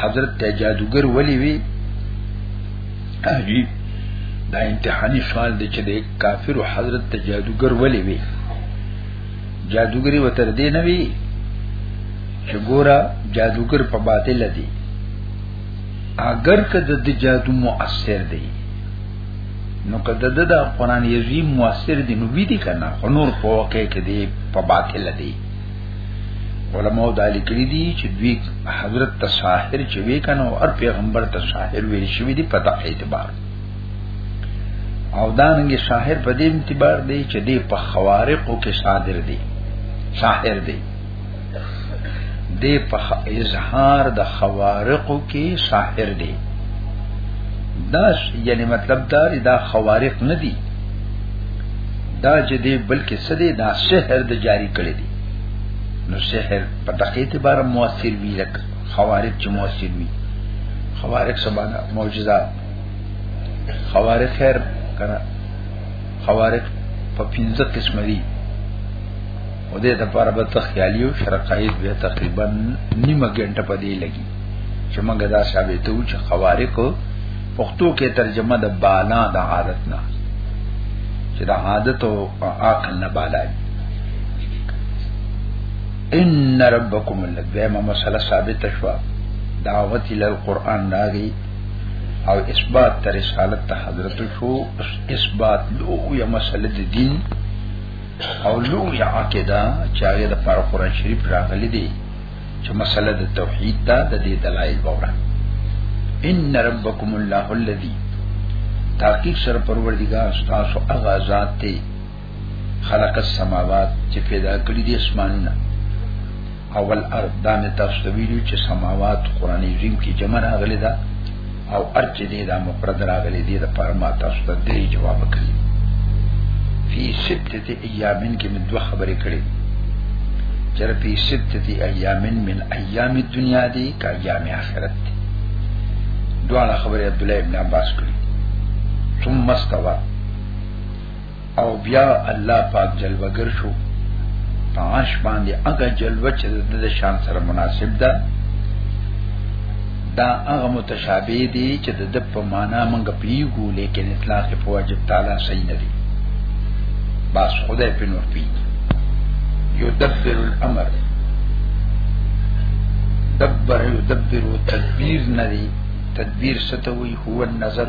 حضرت ته جادوګر ولي وی عجیب دا امتحاني سوال دی چې د کافر حضرت ته جادوګر ولي وی جادوګری وتر دی نه وی چې ګورا جادوګر په باطل دی اگر کده د جادو مؤثر دی نو کده د قرآن عظیم مؤثر دی نو وی دی کنه نور په واقع کې دی په باطل دی علماء دا لیکلي دي چې دوی حضرت ته ساحر چې وی کنه او هر پیغمبر ته ساحر ویل شوی دی په دغه اعتبار او دا ننګ ساحر په دې اعتبار دی چې دی په خوارقو کې صادر دی ساحر دی دی په اظهار د خوارقو کې ساحر دی دا یعنی مطلب دا دا خوارق نه دی دا چې دی بلکې سدي دا سحر د جاری کړی دی نو سحر په دقیق اعتبار موثر وی لک خوارج چې موثر وی خوارج سبانا معجزات خوارج خیر کنه خوارج په پنځه قسم دي او دې د پاره به تخیالی او شرقایت به تقریبا نیمه ګنټه په دې لګي چې موږ دا ثابتو چې خوارق پښتو کې ترجمه د بالا د عادت نه چې د عادت او عقل نه بالا دی ان ربکم الذیما مسله ثابت شوا دعوت ال القران داغي او اثبات تر رسالت ته حضرت شو اثبات لو یا مسله د دین او لو یا عقیده چې هغه د پر قران شریف راغلي دي چې مسله د توحید دا د دې دلایل وره ان ربکم الله الذی تحقیق سره پروردگار تاسو هغه ذات ته خلق السماوات چې پیدا کړی دي اسمانونه اول ارض دا مې تاسو ته ویلو چې سماوات قران کریم کې جمع راغلي ده او ارچ دې دا مفرد راغلي دې د پرما تاسو ته دې جواب کړی فی ستت ایامن کې من دوه خبرې کړې چر فی ستت ایامن من ایام الدنیا دې کا ایام آخرت دې دوه خبرې عبد الله ابن عباس کړې ثم استوى او بیا الله پاک جلوه ګر شو په عرش باندې هغه جلوه چې د شان سره مناسب ده دا هغه متشابه دي چې د د په معنا مونږ پیګو لیکن اطلاق په واجب تعالی صحیح نه دي بس خدای په نور پی یدبر الامر دبر یدبر تدبیر نه دي تدبیر ستوي هو النظر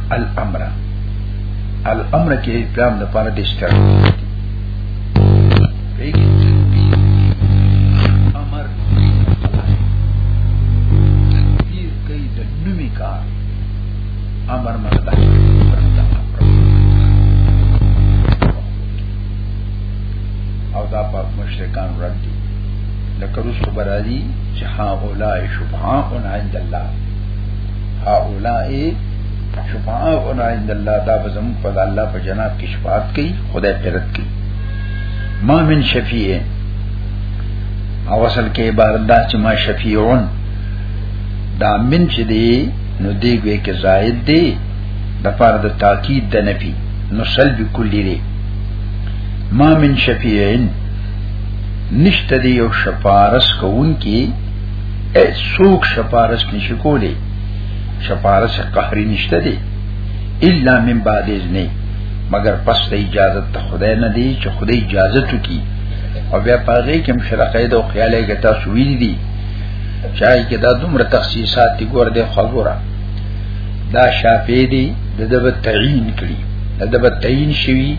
الامر الامر کې اسلام د پاره د اشتراک امر دې کوي د نومي کار امر مطلب او دا په مشرکان رد دي لکه رسو برادي چې ها اولای شفعاء عند الله ها اولای شفاعتنا عند الله دا به زموږ په الله په جناب کې شفاعت کوي خدای پرد کوي ما من شفیع او اصل کې عبارت دا چې ما شفیعون دا من چې دی نو دی ګوې کې زائد دی د پاره د تاکید د نفي نو سلب کلی دی ما من شفیعن نشته دی یو شفارس کوون کې سوک شفارس نشي کولی شفارس قهری نشته دی الا من بعد اذن مگر پس د اجازه ته خدای نه دی چې خدای اجازه تو کی او بیا پاغه کوم شرقې د خیالې ګټه شوې دي چای کې دا دومره تخصیصات دی ګور دې خبره دا شافی دی د دبه تعین کړي د دبه تعین شوی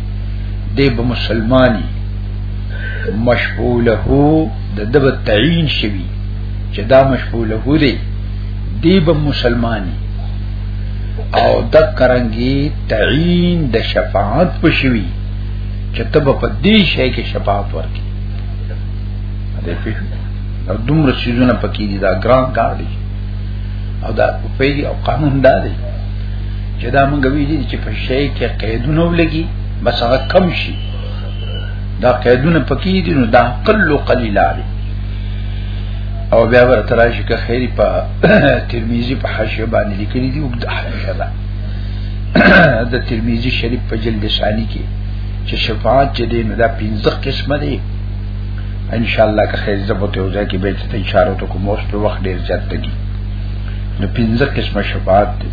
دی به مسلمانی مشغوله د دبه تعین شوی چې دا مشغوله دی دی به مسلمانی او د کرنګي تعین د شفاعت پښوی چې ته په دې شی کې شفاعت ورکې دې په نو دومره سيزونه پکې دي دا ګران کار دی او دا په دې او قانون دا دی چې دا موږ ویلي چې په شی کې قیدونه ولګي بس هغه کم شي دا قیدونه پکې دي نو دا قل قلیل علی او بیا به تراشی که خیری په ترمذی په حاشیه باندې لیکلي دي او د حاشیه ده د ترمذی شریف په جلد ثانی کې چې شفاعت چې دی نو دا پنځه قسمه دي ان شاء الله که خیر زبوت یو ځای کې به ته اشاره ته کوم اوس په وخت ډیر زیات دی نو پنځه قسمه شفاعت دي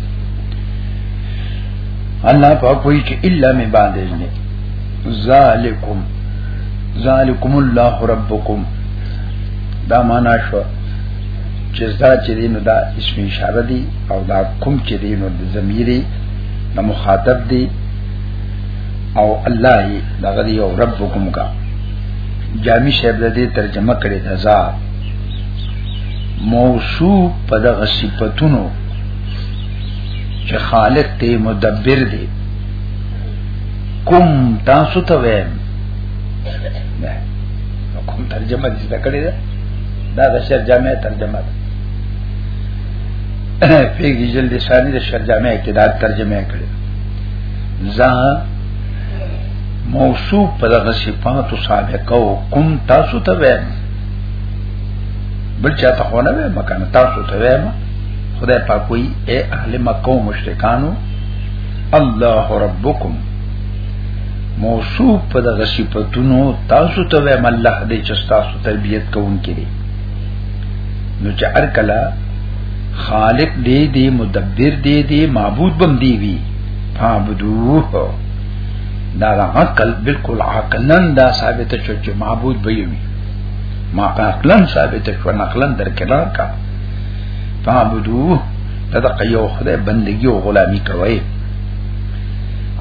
الله په کوئی چې الا می باندې نه ذالکم ذالکم الله ربکم دا معنا شو چې دا چې دینو دا اسم اشاره دی او دا کوم چې دینو د ضمیری د مخاطب دی او الله دا غری او ربکم کا جامی شیب د دې ترجمه کړي دا ذا موصوف په دغه صفاتونو چې خالق ته مدبر دی کوم تاسو ته ویم کوم ترجمه دې زده کړې ده دا د شر جامع ترجمه ده پیږي جلد ثاني د شر جامع کې دا ترجمه کړې ځا موصوف په دغه صفاتو سابقه او کوم تاسو ته وایم بل چاته خو نه وایم مکان تاسو ته وایم خدای پاک وی اے اهل مکه او مشرکانو الله ربکم موصوف په دغه صفاتونو تاسو ته وایم الله دې چې تاسو تربيت کوونکې دي نو چې هر کله خالق دې دې مدبر دې دې معبود بم دی وی فعبدوه دا عقل بالکل عقلا دا ثابت شو چې معبود به وي ما عقلا ثابت شو نقلا درکلا کا فعبدوه دا د قیو خدای بندگی او غلامی کوي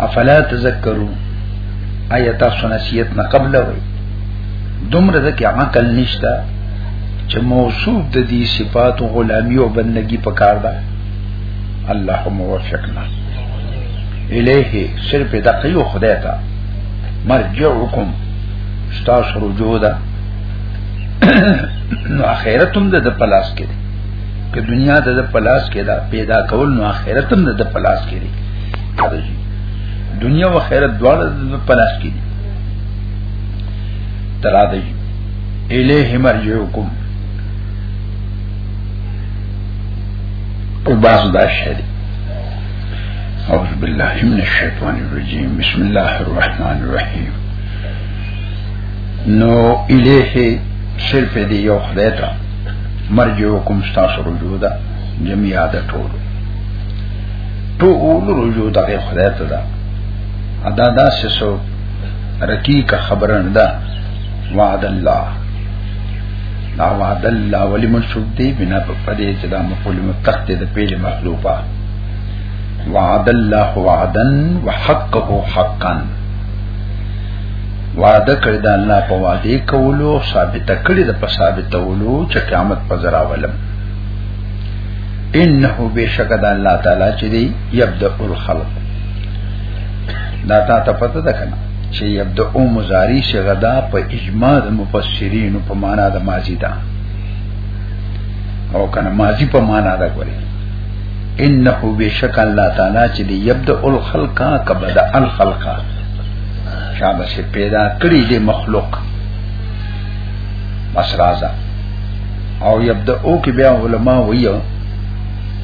افلا تذکرون آیا تاسو نصیحت نه قبل وای دومره د کې عقل نشته چې موصوف د دې صفات غلامی او بندگی په کار ده اللهم وفقنا الیه صرف دقیو خدای ته مرجعکم استاس رجوع ده نو اخرتم ده د پلاس کې که دنیا د پلاس کې دا پیدا کول نو آخرت هم د پلاس کې دی دنیا او آخرت دواړه د پلاس کې دي ترا دی الیه مرجعکم او باز دا شری اعوذ بالله من الشیطان الرجیم بسم الله الرحمن الرحیم نو الیه صرف دی یو خدای ته مرجعکم تاسو رجوع ده جميعا ده ټول ټول رجوع ده خدای ته ده ادا دا سسو رقیق خبره نه ده وعد الله دا وعد الله ولی منصوب دی بنا په پدې چې دا مفعول متخ دی د پیل مخلوقه وعد الله وعدا وحقه حقا وعده کړی دا الله په وعده کولو ثابت کړی د په ثابتولو چې قیامت په زرا ولم انه بشک د الله تعالی چې دی یبدا الخلق دا تا ته پته ده کنه چې یبدا او مضاری شغدا په اجماع د مفسرین په معنا د ماضی ده او کنه ماضی په معنا ده کوي انه بشک الله تعالی چې دی یبدا الخلق کبدا الخلق شابه چې پیدا کړی دی مخلوق بس راځه او یبدا او کې بیا علما وایو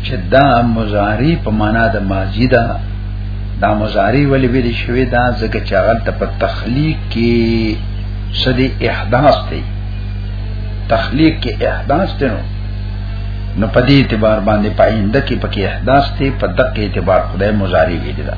چې دا مضاری په معنا د ماضی ده دا مضاری ولی ویل شوی دا ځکه چې هغه ته په تخلیق کې سدي احداث دی تخلیق کې احداث دی نو نو په دې اعتبار باندې پاینده کې پکې احداث دی په دقه اعتبار خدای مضاری ویل دا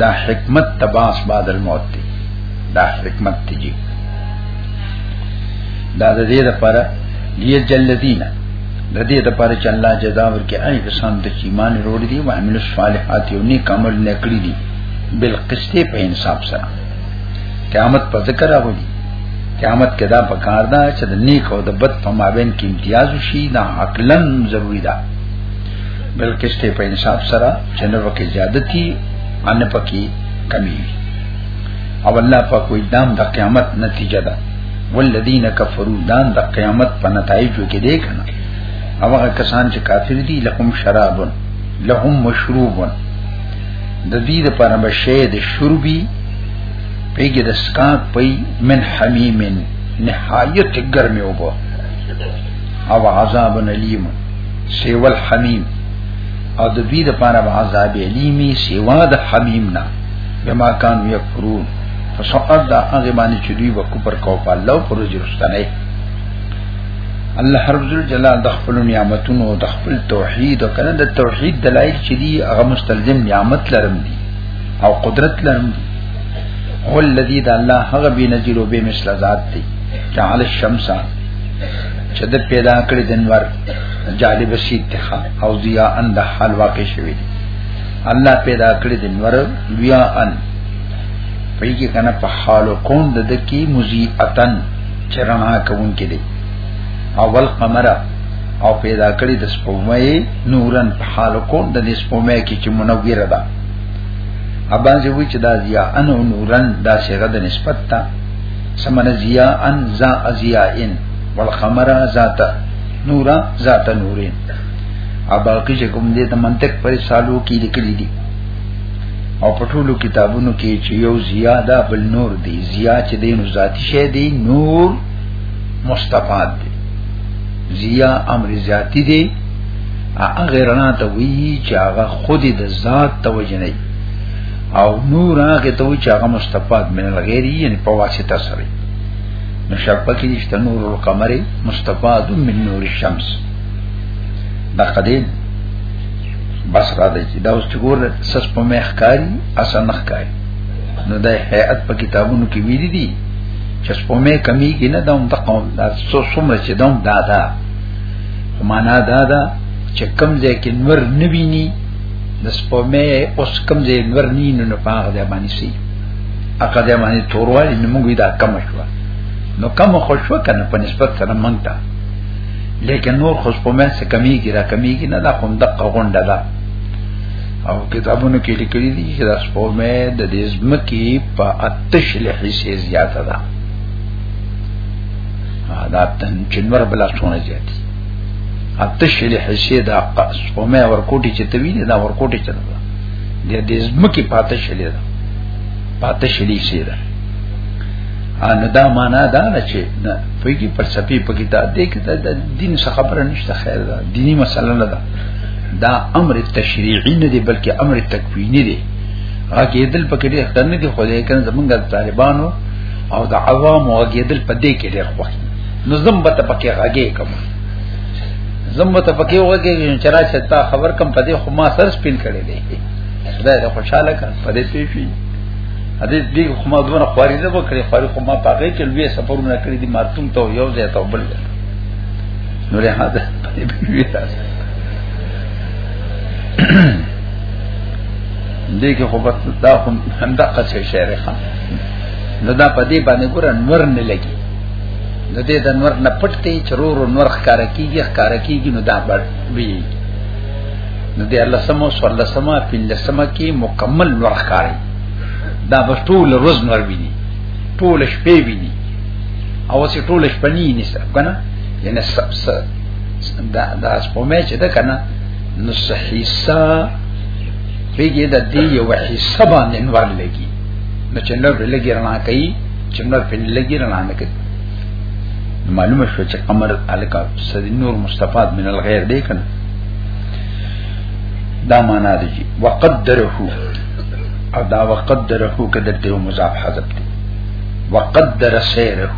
دا حکمت تباس بعد الموت دی دا حکمت دی جی دا د دې لپاره دی جلدینا د دې لپاره چې الله جزا ورکړي اي کسان د ایمان وروړ دي او عمل صالحات یو نیک عمل نه کړی دي بل قسط په انصاف سره قیامت په ذکر راوړي قیامت کې دا پکار ده چې د نیک او د بد په مابین کې امتیاز شي دا عقلن ضروری ده بل قسط په انصاف سره چې نه وکي زیادتی ان پکې کمی وي او الله په کوئی دام د قیامت نتیجه ده والذین کفروا دان د قیامت په نتایجو کې دی کنه او هغه کسان چې کافر دي لهم شراب لهم مشروب د دې لپاره بشه د شربي پیګه د سکات پي من حمیمن نهایت ګرمي وبو او عذاب نلیم سیوا الحمیم او د دوی د پاره به عذاب الیمی سیوا د حمیم نه بما کان یکفرون فسقط دا هغه باندې چې دوی وکړ پر کو په الله پر جرستنه الله رب جلال د خپل نعمتونو د خپل توحید او کنه د توحید دلایل چې دی هغه مستلزم نعمت لرم دي او قدرت لرم دي هو الذی د الله هغه به نذیر او به مثل ذات دی جعل الشمس چې د پیدا کړی دنور جالب بسیط تخا او ضیاء ان د حال واقع شوی دی الله پیدا کړی دی نور ضیاء ان پیږي کنه په حال او کون د دکی مزیعتن چرنا کون کې دی اول قمر او پیدا کړی د سپومې نورن په حال او کون د سپومې کې چې منوره ده ابان چې وی چې دا ضیاء ان او نورن دا صيغه د نسبت ته سمنه ضیاء ان ذا ضیاء ان والقمر ذات نورا ذات نورین اباقی چې کوم دې د منطق پر سالو کې لیکلي دي او په ټولو کتابونو کې چې یو زیاده بل نور دی زیا چې دین ذاتی شی دی نور مستفاد دی زیا امر ذاتی دی هغه رڼا ته وی چې هغه خود د ذات توجه نه او نور هغه ته وی چې هغه مستفاد من الغیر یعنی په واسطه سره نو شپه کې نشته نور القمر مستفاد من نور الشمس دا قدیم بس را دی چې دا اوس چې ګور سس په مخ کاری اسن نخ کاری نو د هيئت په کتابونو کې ویلي دي چې په مې کمی کې نه دا هم د قوم دا څو څومره چې دوم دا دا معنا دا دا چې کم ځای کې نور نویني د سپومې اوس کم ځای نور نینو نه پاغ دی باندې سي اګه دې باندې توروالي موږ دا کم شو نو کم خو شو کنه په نسبت سره مونږ ته لیکن نور خو په مې څه کمیږي را کمیږي نه دا کوم دقه غونډه ده او کتابونو کې لیکل دي چې دا سپومه د دې زمکی په اتش لحي سي زیاته ده دا تن چنور بلا څونه زیاتی اتش لحي سي دا سپومه ورکوټي چې توی دا ورکوټي چې ده د دې زمکه پاتې شلې ده پاتې شلې شي ده ان دا معنا دا نه چې نه پېږي پر سپي پکې دا دې کې دا دین څخه خبره نشته خیر ده دینی مسله نه ده دا امر تشریعي نه دی بلکې امر تکوینی دی هغه دل پکې ډېر خطر نه دی خو دې کنه زمونږ طالبانو او د عوامو هغه دل پدې کې ډېر خوښ نو زم به ته پکې هغه کوم زم ته پکې وګورئ چې را چې تا خبر کم پدې خو ما سر سپین کړي دي خدای دې خوشاله کړ پدې پیفي حدیث دې خو ما دونه خواري نه وکړي خواري خو ما پاګې کې لوی سفرونه کړی دي ما تم ته یو ځای ته بل ځای نو له هدا پدې پیفي تاسو دې کې خو بس دا هم همدا قصې شعر ښه نو دا پدې باندې ګور نور نه لګي نو دې د نور نه پټ کې چرور نور ښکار کیږي ښکار کیږي نو دا بر وی نو دې الله سمو صلی الله سما پنځه سما کې مکمل نور ښکار دا بس ټول روز نور ویني ټول شپې ویني او چې ټول شپې نه نیسه کنه یعنی سب سب دا دا سپومې چې ده کنه نو صحیصا پیږي د دې یو حصہ باندې نور لګي نو چې نور لګي رڼا کوي چې نور په لګي رڼا نه کوي معلومه شو چې قمر الکا سید نور مستفاد من الغیر دی کنه دا معنا دی وقدره او دا وقدره کده ته مضاف حذف دی وقدر سیره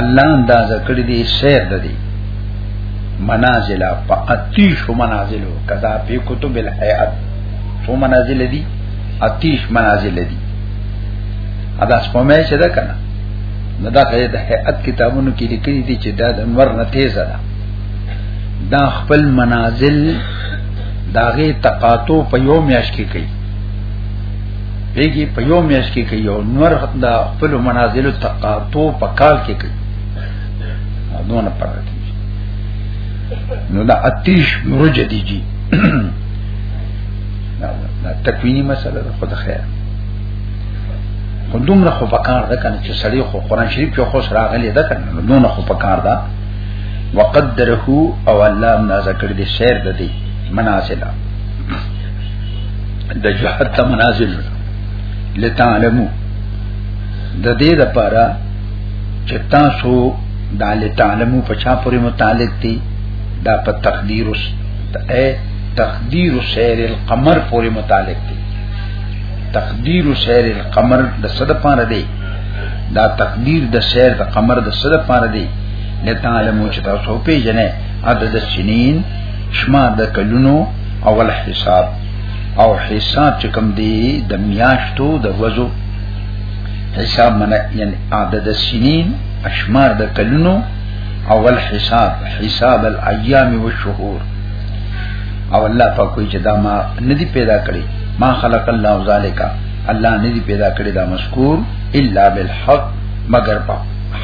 الله انداز کړی دی سیر د دی منازل فاتیش منازل کذا فی کتب الحیات سو منازل دی اتیش منازل دی ادا سپمه چې ده کنه نو دا خې د هيئت کتابونو کې لیکلي دي چې دا د نور نه تیز ده دا خپل منازل داغه تقاطو په یو میاش کې کوي بیگی په یو میاش کې کوي او نور دا خپل منازل تقاطو په کال کې کوي دونه پرته نو دا اتیش مرجدی جی دا دا تکوینی مسله ده خود خیر خو دومره خو پکار ده کنه چې سړی خو قران شریف کې خو سره غلی ده کنه دومره خو پکار ده وقدره او الله اندازه کړی دی شعر د دې منازل د جهت منازل لتعلمو د دې لپاره چې تاسو د لتعلمو په چا پورې متعلق دي دا په تقدیر است تقدیر سیر القمر پورې متعلق دی تقدیر سیر القمر د صد پاره دی دا تقدیر د سیر د قمر د صد پاره دی لتعلمو چې تاسو پیژنې عدد السنین شمار د کلونو او الحساب او حساب چې کوم دی د میاشتو د وزو حساب من یعنی عدد السنین اشمار د کلونو او الحساب حساب الايام والشهور او الله په کوئی چې دا ما ندی پیدا کړی ما خلق الله ذالک الله ندی پیدا کړی دا مشکور الا بالحق مگر په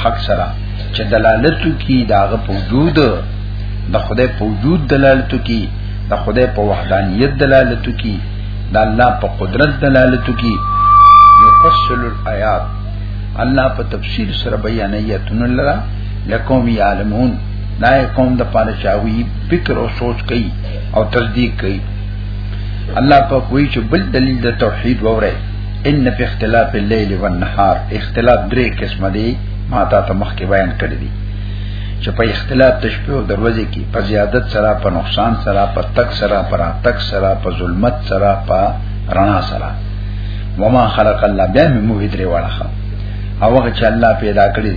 حق سره چې دلالت کی داغه په وجود د خدای په وجود دلالت کی د خدای په وحدانیت دلالت کی د الله په قدرت دلالت کی یفصل الایات الله په تفصیل سره بیان ایتون لرا لقوم یعلمون دا قوم د پاره چاوي فکر او سوچ کوي او تصدیق کوي الله په کوئی چې بل دلیل د توحید وره ان په اختلاف الليل والنهار اختلاف درې قسم دي ما تا ته مخکې بیان کړی دي چې په اختلاف د شپې او دروازې کې په زیادت سره په نقصان سره په تک سره پر تک سره په ظلمت سره په رڼا سره وما خلق الله بیا موږ درې واړه او هغه چې الله پیدا کړی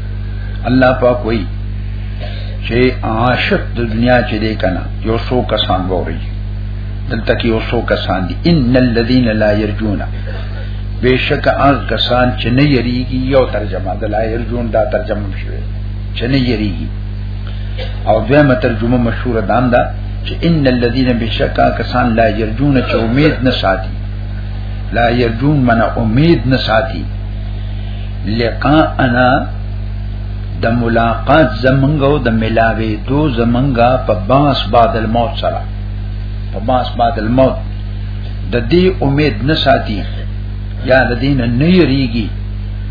الله پاک وایي چې عاشق د دنیا چې دی کنه یو څو کسان ووري دلته کې یو څو کسان دي ان الذين لا يرجون بشک هغه کسان چې نه یریږي یو ترجمه د لا يرجون دا ترجمه شوی چې نه یریږي او دویمه ترجمه مشهور دام ده چې ان الذين بشک کسان لا يرجون چې امید نه ساتي لا يرجون من امید نه ساتي لقاءنا د ملاقات زمنګ او د ملاوي دو زمنګا په باس بعد الموت سره په باس بعد الموت د دې امید نه ساتي یا د دین نه یریږي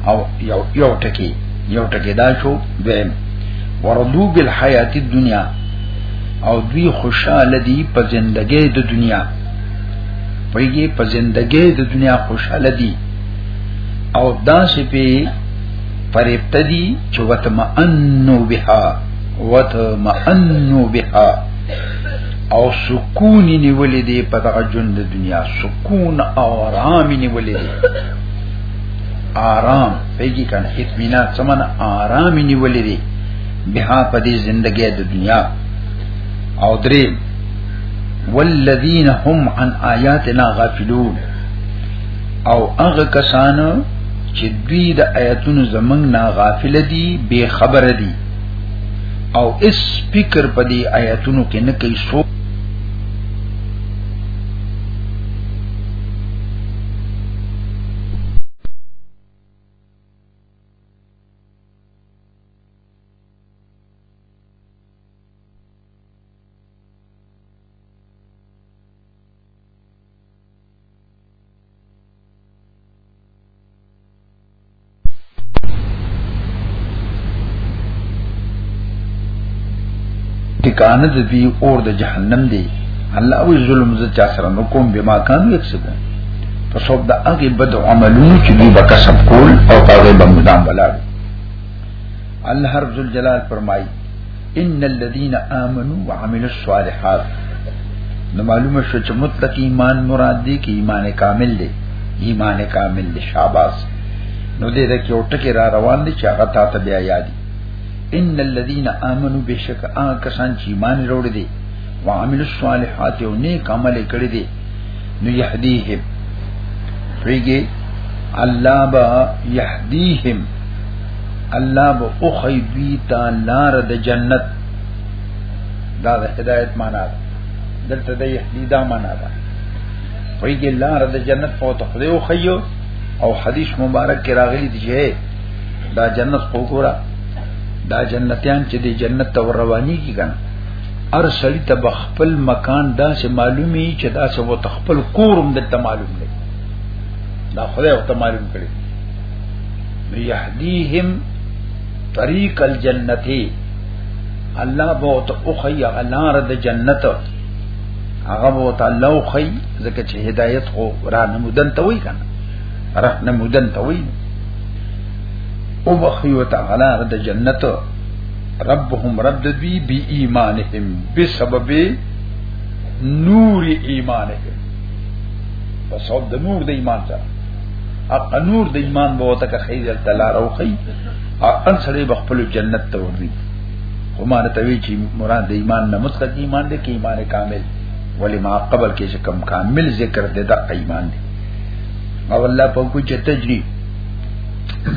او یو یو ټکی یو ټکی دا شو دویم وردو بالحیات الدنیا او دوی خوشاله دي په زندګۍ د دنیا پېږي په زندګۍ د دنیا خوشاله دي او دا شپې پر ابتدی چې وتمئنو بها وتمئنو بها او سکون نیولې دی په دغه ژوند د دنیا سکون او آرام نیولې دی آرام پیږي کنه اطمینان سمنه آرام نیولې دی بها په دې ژوندګي د دنیا او درې والذین هم عن آیاتنا غافلون او هغه کسانو چې دوی د آیاتونو زمنګ نه غافل دي بے خبر دي او اس فکر په دې آیاتونو کې نه کوي شو ټکانه د دې اور د جهنم دی الله او ظلم ز چا سره نو کوم به ما کان یکسبون په سبب د هغه بد عملونو چې دوی به کسب کول او هغه به مدام بلار الله رب الجلال فرمایي ان الذين امنوا وعملوا الصالحات نو معلومه شو چې مطلق ایمان مراد دی کې ایمان کامل دی ایمان کامل دی شاباس نو دې دا کې اوټکه را روان دي چې هغه تا ته بیا یاد ان الذين امنوا بشک آ کسان چې ایمان وروړي دي وعملوا الصالحات او نیک عمل کړی دي نو يهديهم پریږي الله با يهديهم الله با اخي دوی تا لار د جنت دا د هدایت معنا ده دلته د يهدي دا معنا ده پریږي لار د جنت په تخدي او خيو او حدیث مبارک کې راغلي دي چې دا جنت کو ګورا دا جنتیان چې دی جنت ته رواني کی کنه ار سړی ته بخپل مکان دا چې معلومی چې دا چې وو تخپل کورم د ته معلوم دی دا خدای او ته معلوم کړی یهدیهم طریق الجنتی الله بو ته او خی غلار د جنت هغه بو ته الله او خی زکه چې هدایت خو را نمودن ته وای کنه را نمودن ته وای او بخیو تعالی د جنت ربهم رد دوی بی ایمانهم بسبب نور ایمانهم په سبب د نور د ایمان سره اق نور د ایمان به وته که خیر تعالی روخی او ان سره به خپل جنت ته ورځي خو ما ته وی چې مراد د ایمان نه متقد ایمان دی کې ایمان کامل ولی ما قبل کې چې کم کامل ذکر دی د ایمان دی او الله په کوچ تجری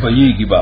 ویږي با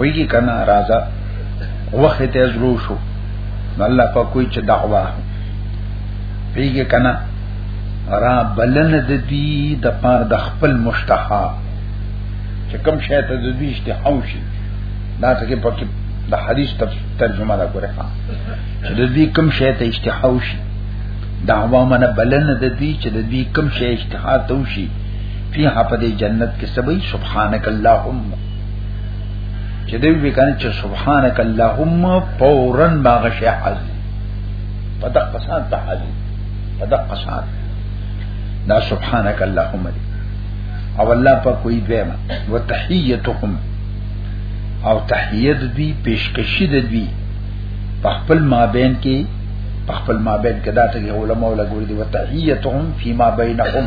ویږي کنه راځه وخت ته زرو شو الله په کوئی چې دعوا پیږي کنه را بلن د دې د پاره د خپل مشتها چې کوم شی ته د دې اشتها وشي دا څه کې پکې د حدیث ترجمه را ګوره ها چې د دې کوم شی ته اشتها وشي دعوا من بلن د دې چې د دې کوم شی اشتها ته وشي فيها په دې جنت کې سبي سبحانك اللهم چې دوی وکړي چې سبحانك اللهم فورا ما غشي حاضر په دقه سات ته حاضر په دقه سات دا سبحانك اللهم دي او الله په کوئی دیمه وتحیتهم او تحیت دی پیشکشی دی په خپل مابین کې په خپل مابین کې دا ته علماء ولا ګور دي وتحیتهم فيما بينهم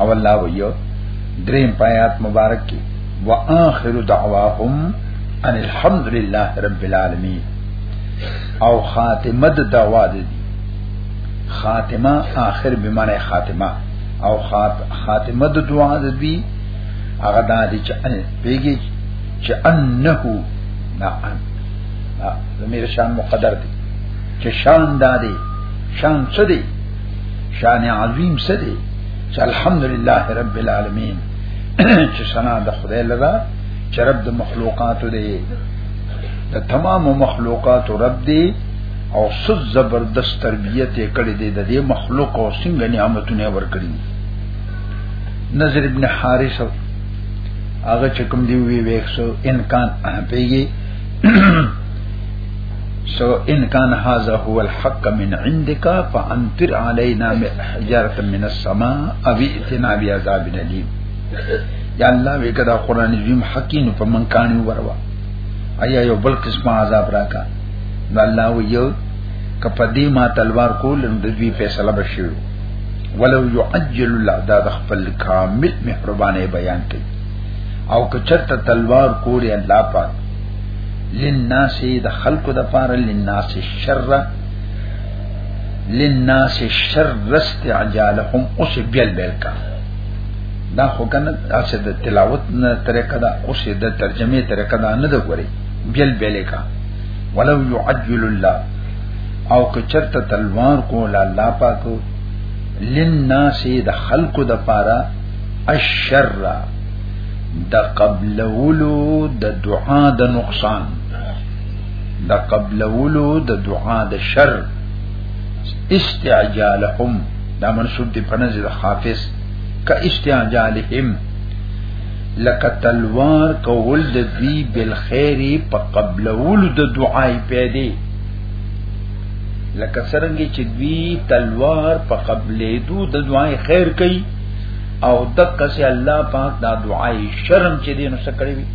او الله ویو دریم پایات مبارک کی واخر دعواهم ان الحمد لله رب العالمین او خاتمه د دعوا دي خاتمه آخر بمانه خاتمه او خاتمه د دعا د دي هغه د دې چې ان پیږي چې انه نا ان زمير شان مقدر دي چې شان د دې شان څه دي شان عظیم سره چې الحمدلله رب العالمین چې سنا د خدای لرا چې رب د مخلوقات دی د تمام مخلوقات رب دی او سز زبردست تربیت یې کړې دی د دې مخلوق او څنګه نعمتونه ورکړي نظر ابن حارث هغه چې کوم دی وی ویښو انکان پیږي سو ان کان هاذا هو الحق من عندك فانطر علينا حجاره من السماء او اتنا بعذاب اليم یا الله وی کدا قران عظیم حقین په من کانی وروا ایا یو بل قسم عذاب راکا نو الله وی یو کپدی ما تلوار کول نو د دوی فیصله بشو ولو يعجل العذاب خپل کامل مهربانه بیان کړي او که چرته تلوار کوړي الله پاک للناس د خلق د پاره للناس الشر للناس الشر استعجالهم اوس بیل بیل کا دا خو کنه اسه د تلاوت نه طریقه دا اوس د ترجمه طریقه دا نه د غوري بیل بیل کا ولو يعجل الله او کچرت تلوار کو لا الله پاک للناس د خلق د پاره الشر د قبلولو د دعا د نقصان د قبلولو د دعا د شر استعجالهم دا منصوب دی په نزد حافظ ک استعجالهم لکه تلوار کول د دوی بالخير په قبلولو د دعای پیدې لکه څنګه چې دوی تلوار په قبلې دو د دعای خیر کوي او دقه سي الله پاک دا دعای شرم چې دین څه کړی وي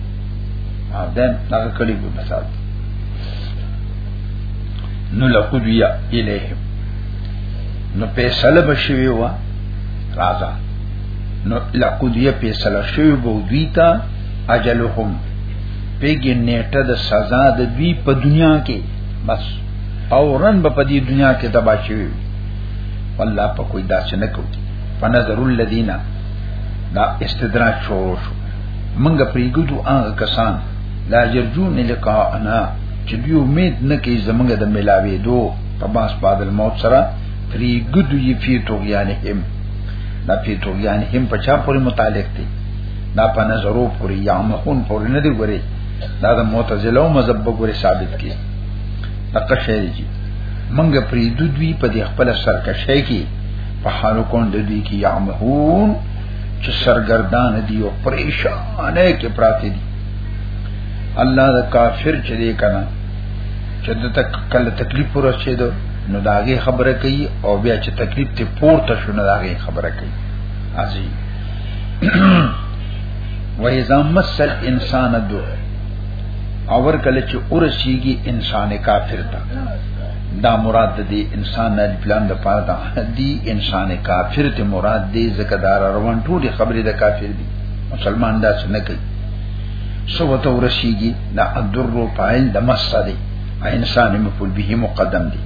او دین دا کړی وي مثال نو لقدیا الیهم نو په سلب شوی و راځه نو لقدیا په سلب شوی بو دویتا اجلهم پیګی نیټه د سزا د دوی په دنیا کې بس او رن په دې دنیا کې تبا شوی والله په کوئی داسې نه کو فنظر الذين دا استدراج شروع شو منګه پریګدو هغه کسان لا يرجون لقاءنا چې دوی امید نه کوي زمونږ د ملاوي دو په باس بعد الموت سره پریګدو یې فی طغیانهم دا فی طغیانهم په چا پورې متعلق دي دا په نظرو پورې یا مخون پورې نه دی ګوري دا د معتزله او مذهب پورې ثابت کی دغه شی دی چې منګه پرې دودوی په دې خپل سرکشی کې په حال کون د دې کې یعمهون چې سرګردان دي او پریشان کې پراته دي الله د کافر چې دی کنه چې د تک کله تکلیف پر رسیدو نو داغه خبره کوي او بیا چې تکلیف ته پورته شو نو داغه خبره کوي عظیم و اذا مس الانسان دو اور کله چې ورسیږي انسان کافر ته دا مراد دی انسان نه پلان د پاره دا دی انسان کافر ته مراد دی ځکه دا روان ټول خبرې د کافر دی مسلمان دا څه نه کوي سو ته ورسیږي دا اندر رو پایل د مسه دی انسان مفعول به مقدم دی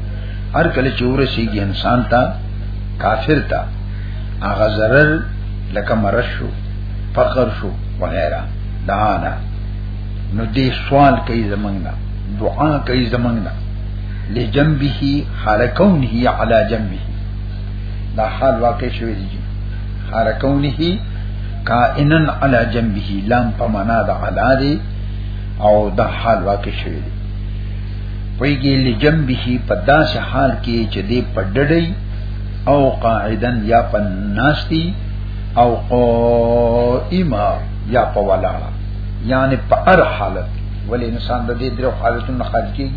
هر کله چې ورسیږي انسان ته کافر ته هغه zarar لکه مرشو فقر شو وغیرہ دا نه نو دې سوال کوي زمنګ نه دعا کوي زمنګ نه لجنبه حال کونه علی جنبه دا حال واقع شوی دی حال کونه کائنن علی جنبه لام په معنا د علی دی او دا حال واقع شوی دی ویږي لجنبه په داسې حال کې چې دې پډړی او قاعدن یا پناستی او قائما یا په ولاړه یعنی په هر حالت ولې انسان د دې درو حالتونو خارج کی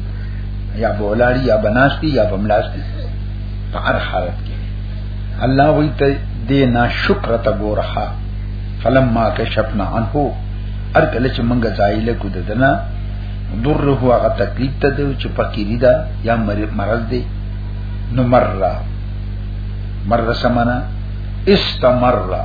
یا په ولاړی یا بناشتی یا په ملاشتی په هر حالت کې الله وی ته دې نا شکر ته ګورها فلم ما کې شپنا عنه ار کله چې منګه ځایل کو ددنه ضر هو هغه تکلیف ته دی چې فقیری دا یا مرض دی نو مرلا مر سمانا استمرلا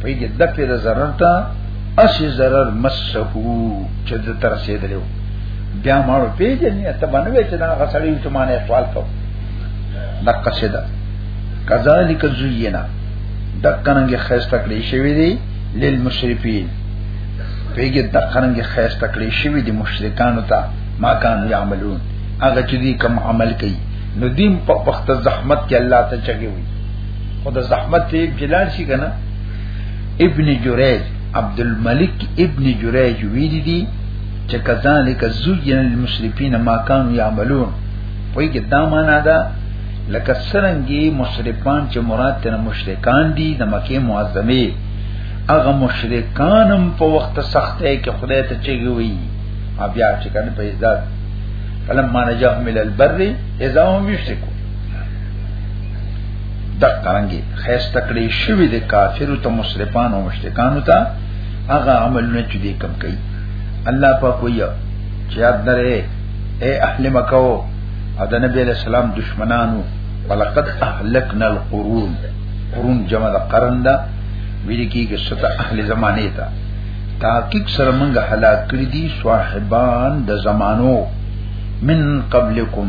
په دې دفع د ضرر ته اسی ضرر مسحو چې د تر رسیدلو بیا ماړو پیژنې ته باندې چې دا غسړی چې معنی سوال کو دقه سیدا کذالک زینا دقه ننګ خیسته کړی شوی دی للمشرفین پیګه دقه ننګ خیسته کړی شوی دی مشرکانو ته ما کان یعملون هغه چې دی کوم عمل کوي نو دیم په وخت زحمت کې الله ته چګي وي خو د زحمت ته جلال شي کنه ابن جریج عبد الملک ابن جریج ویری دی چې کذالک زوجن المسرفین ما كانوا يعملون وایي دا معنا ده لکه سرنګي مشرکان چې مراد تر مشرکان دي د مکه معظمه هغه مشرکانم په وخت سخته کې خدای ته چیږي وي بیا چې کنه په عزت فلما نجاهم الى البر اذا هم يشركون دغه رنګي خيسته کړی شوی د کافرو ته مشرکان او مشرکانو ته هغه عملونه چې دې کم کوي الله په کویا چې یاد درې اے اهل مکه او د نبی له سلام دشمنانو ولقد اهلكنا القرون قرون جمع د قرن دا ویل کیږي ست اهل زمانه ته تحقیق سره موږ هلاک کړی دي صاحبان د زمانو من قبلکم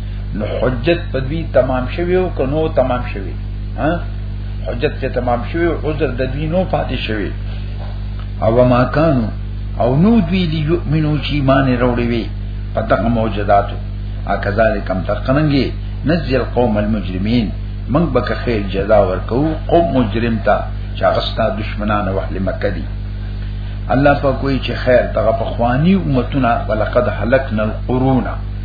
نو حجت په دوی تمام شوی او کنو تمام شوی ها حجت چې تمام شوی عذر د دوی نو پاتې شوی او ما کانو او نو دوی دی یؤمنو چې ایمان وروړي وي په دغه معجزاتو ا کذالک هم تقننګي نزل قوم المجرمین من بک خیر جزا ورکو قوم مجرم تا چې هغه ستا دشمنان او اهل مکه دي الله په کوئی چې خیر دغه په خوانی امتونه ولقد هلکنا القرونا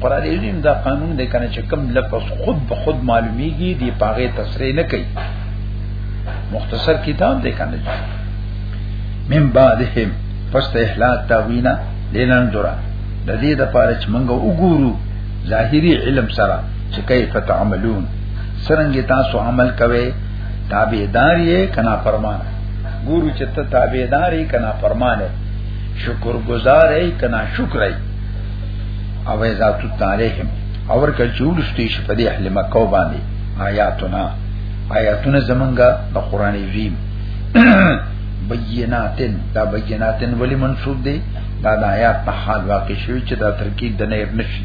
قران عظیم دا قانون دی کنه چې کم لفظ خود به خود معلومیږي دی پاغه تصریح نه کوي مختصر کتاب دی کنه من بعدهم پس ته احلاق تاوینا لینن درا د دې د پاره چې موږ وګورو ظاهری علم سره چې کیف تعملون سرنګ تاسو عمل کوي تابعدار یې کنا فرمان ګورو چې ته تابعدار یې کنا فرمان شکر گزار یې کنا شکر یې او اذا تت علیهم او ورکل چول شتي شي په دې اهل مکه باندې آیاتنا آیاتونه زمونږه د قران عظیم بیناتن دا بیناتن ولی منصوب دی دا د آیات په حال واقع شوی چې دا ترکیب د نه نشي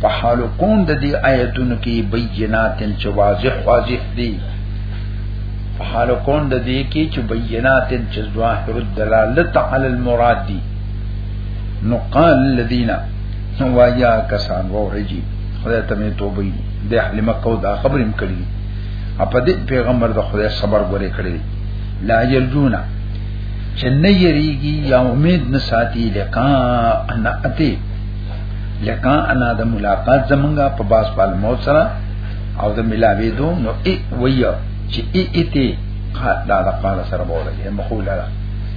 په حال کون د دې آیتونو کې بیناتن چې واضح واضح دي په حال کون د دې کې چې بیناتن چې ظاهر الدلالت علی المراد دي نو قال الذين وایا کسان وورجی خدای ته می توبه دی د اهل مکه او دا خبرې هم کړې په دې پیغمبر د خدای صبر غوړې کړې لا یرجونا چې نه یریږي یا امید نه ساتي لکا انا اتی لکا انا د ملاقات زمونږه په باس پال موت سره او د ملاوی دو نو ای ویا چې ای ایتی دا د قال سره بوله مخوله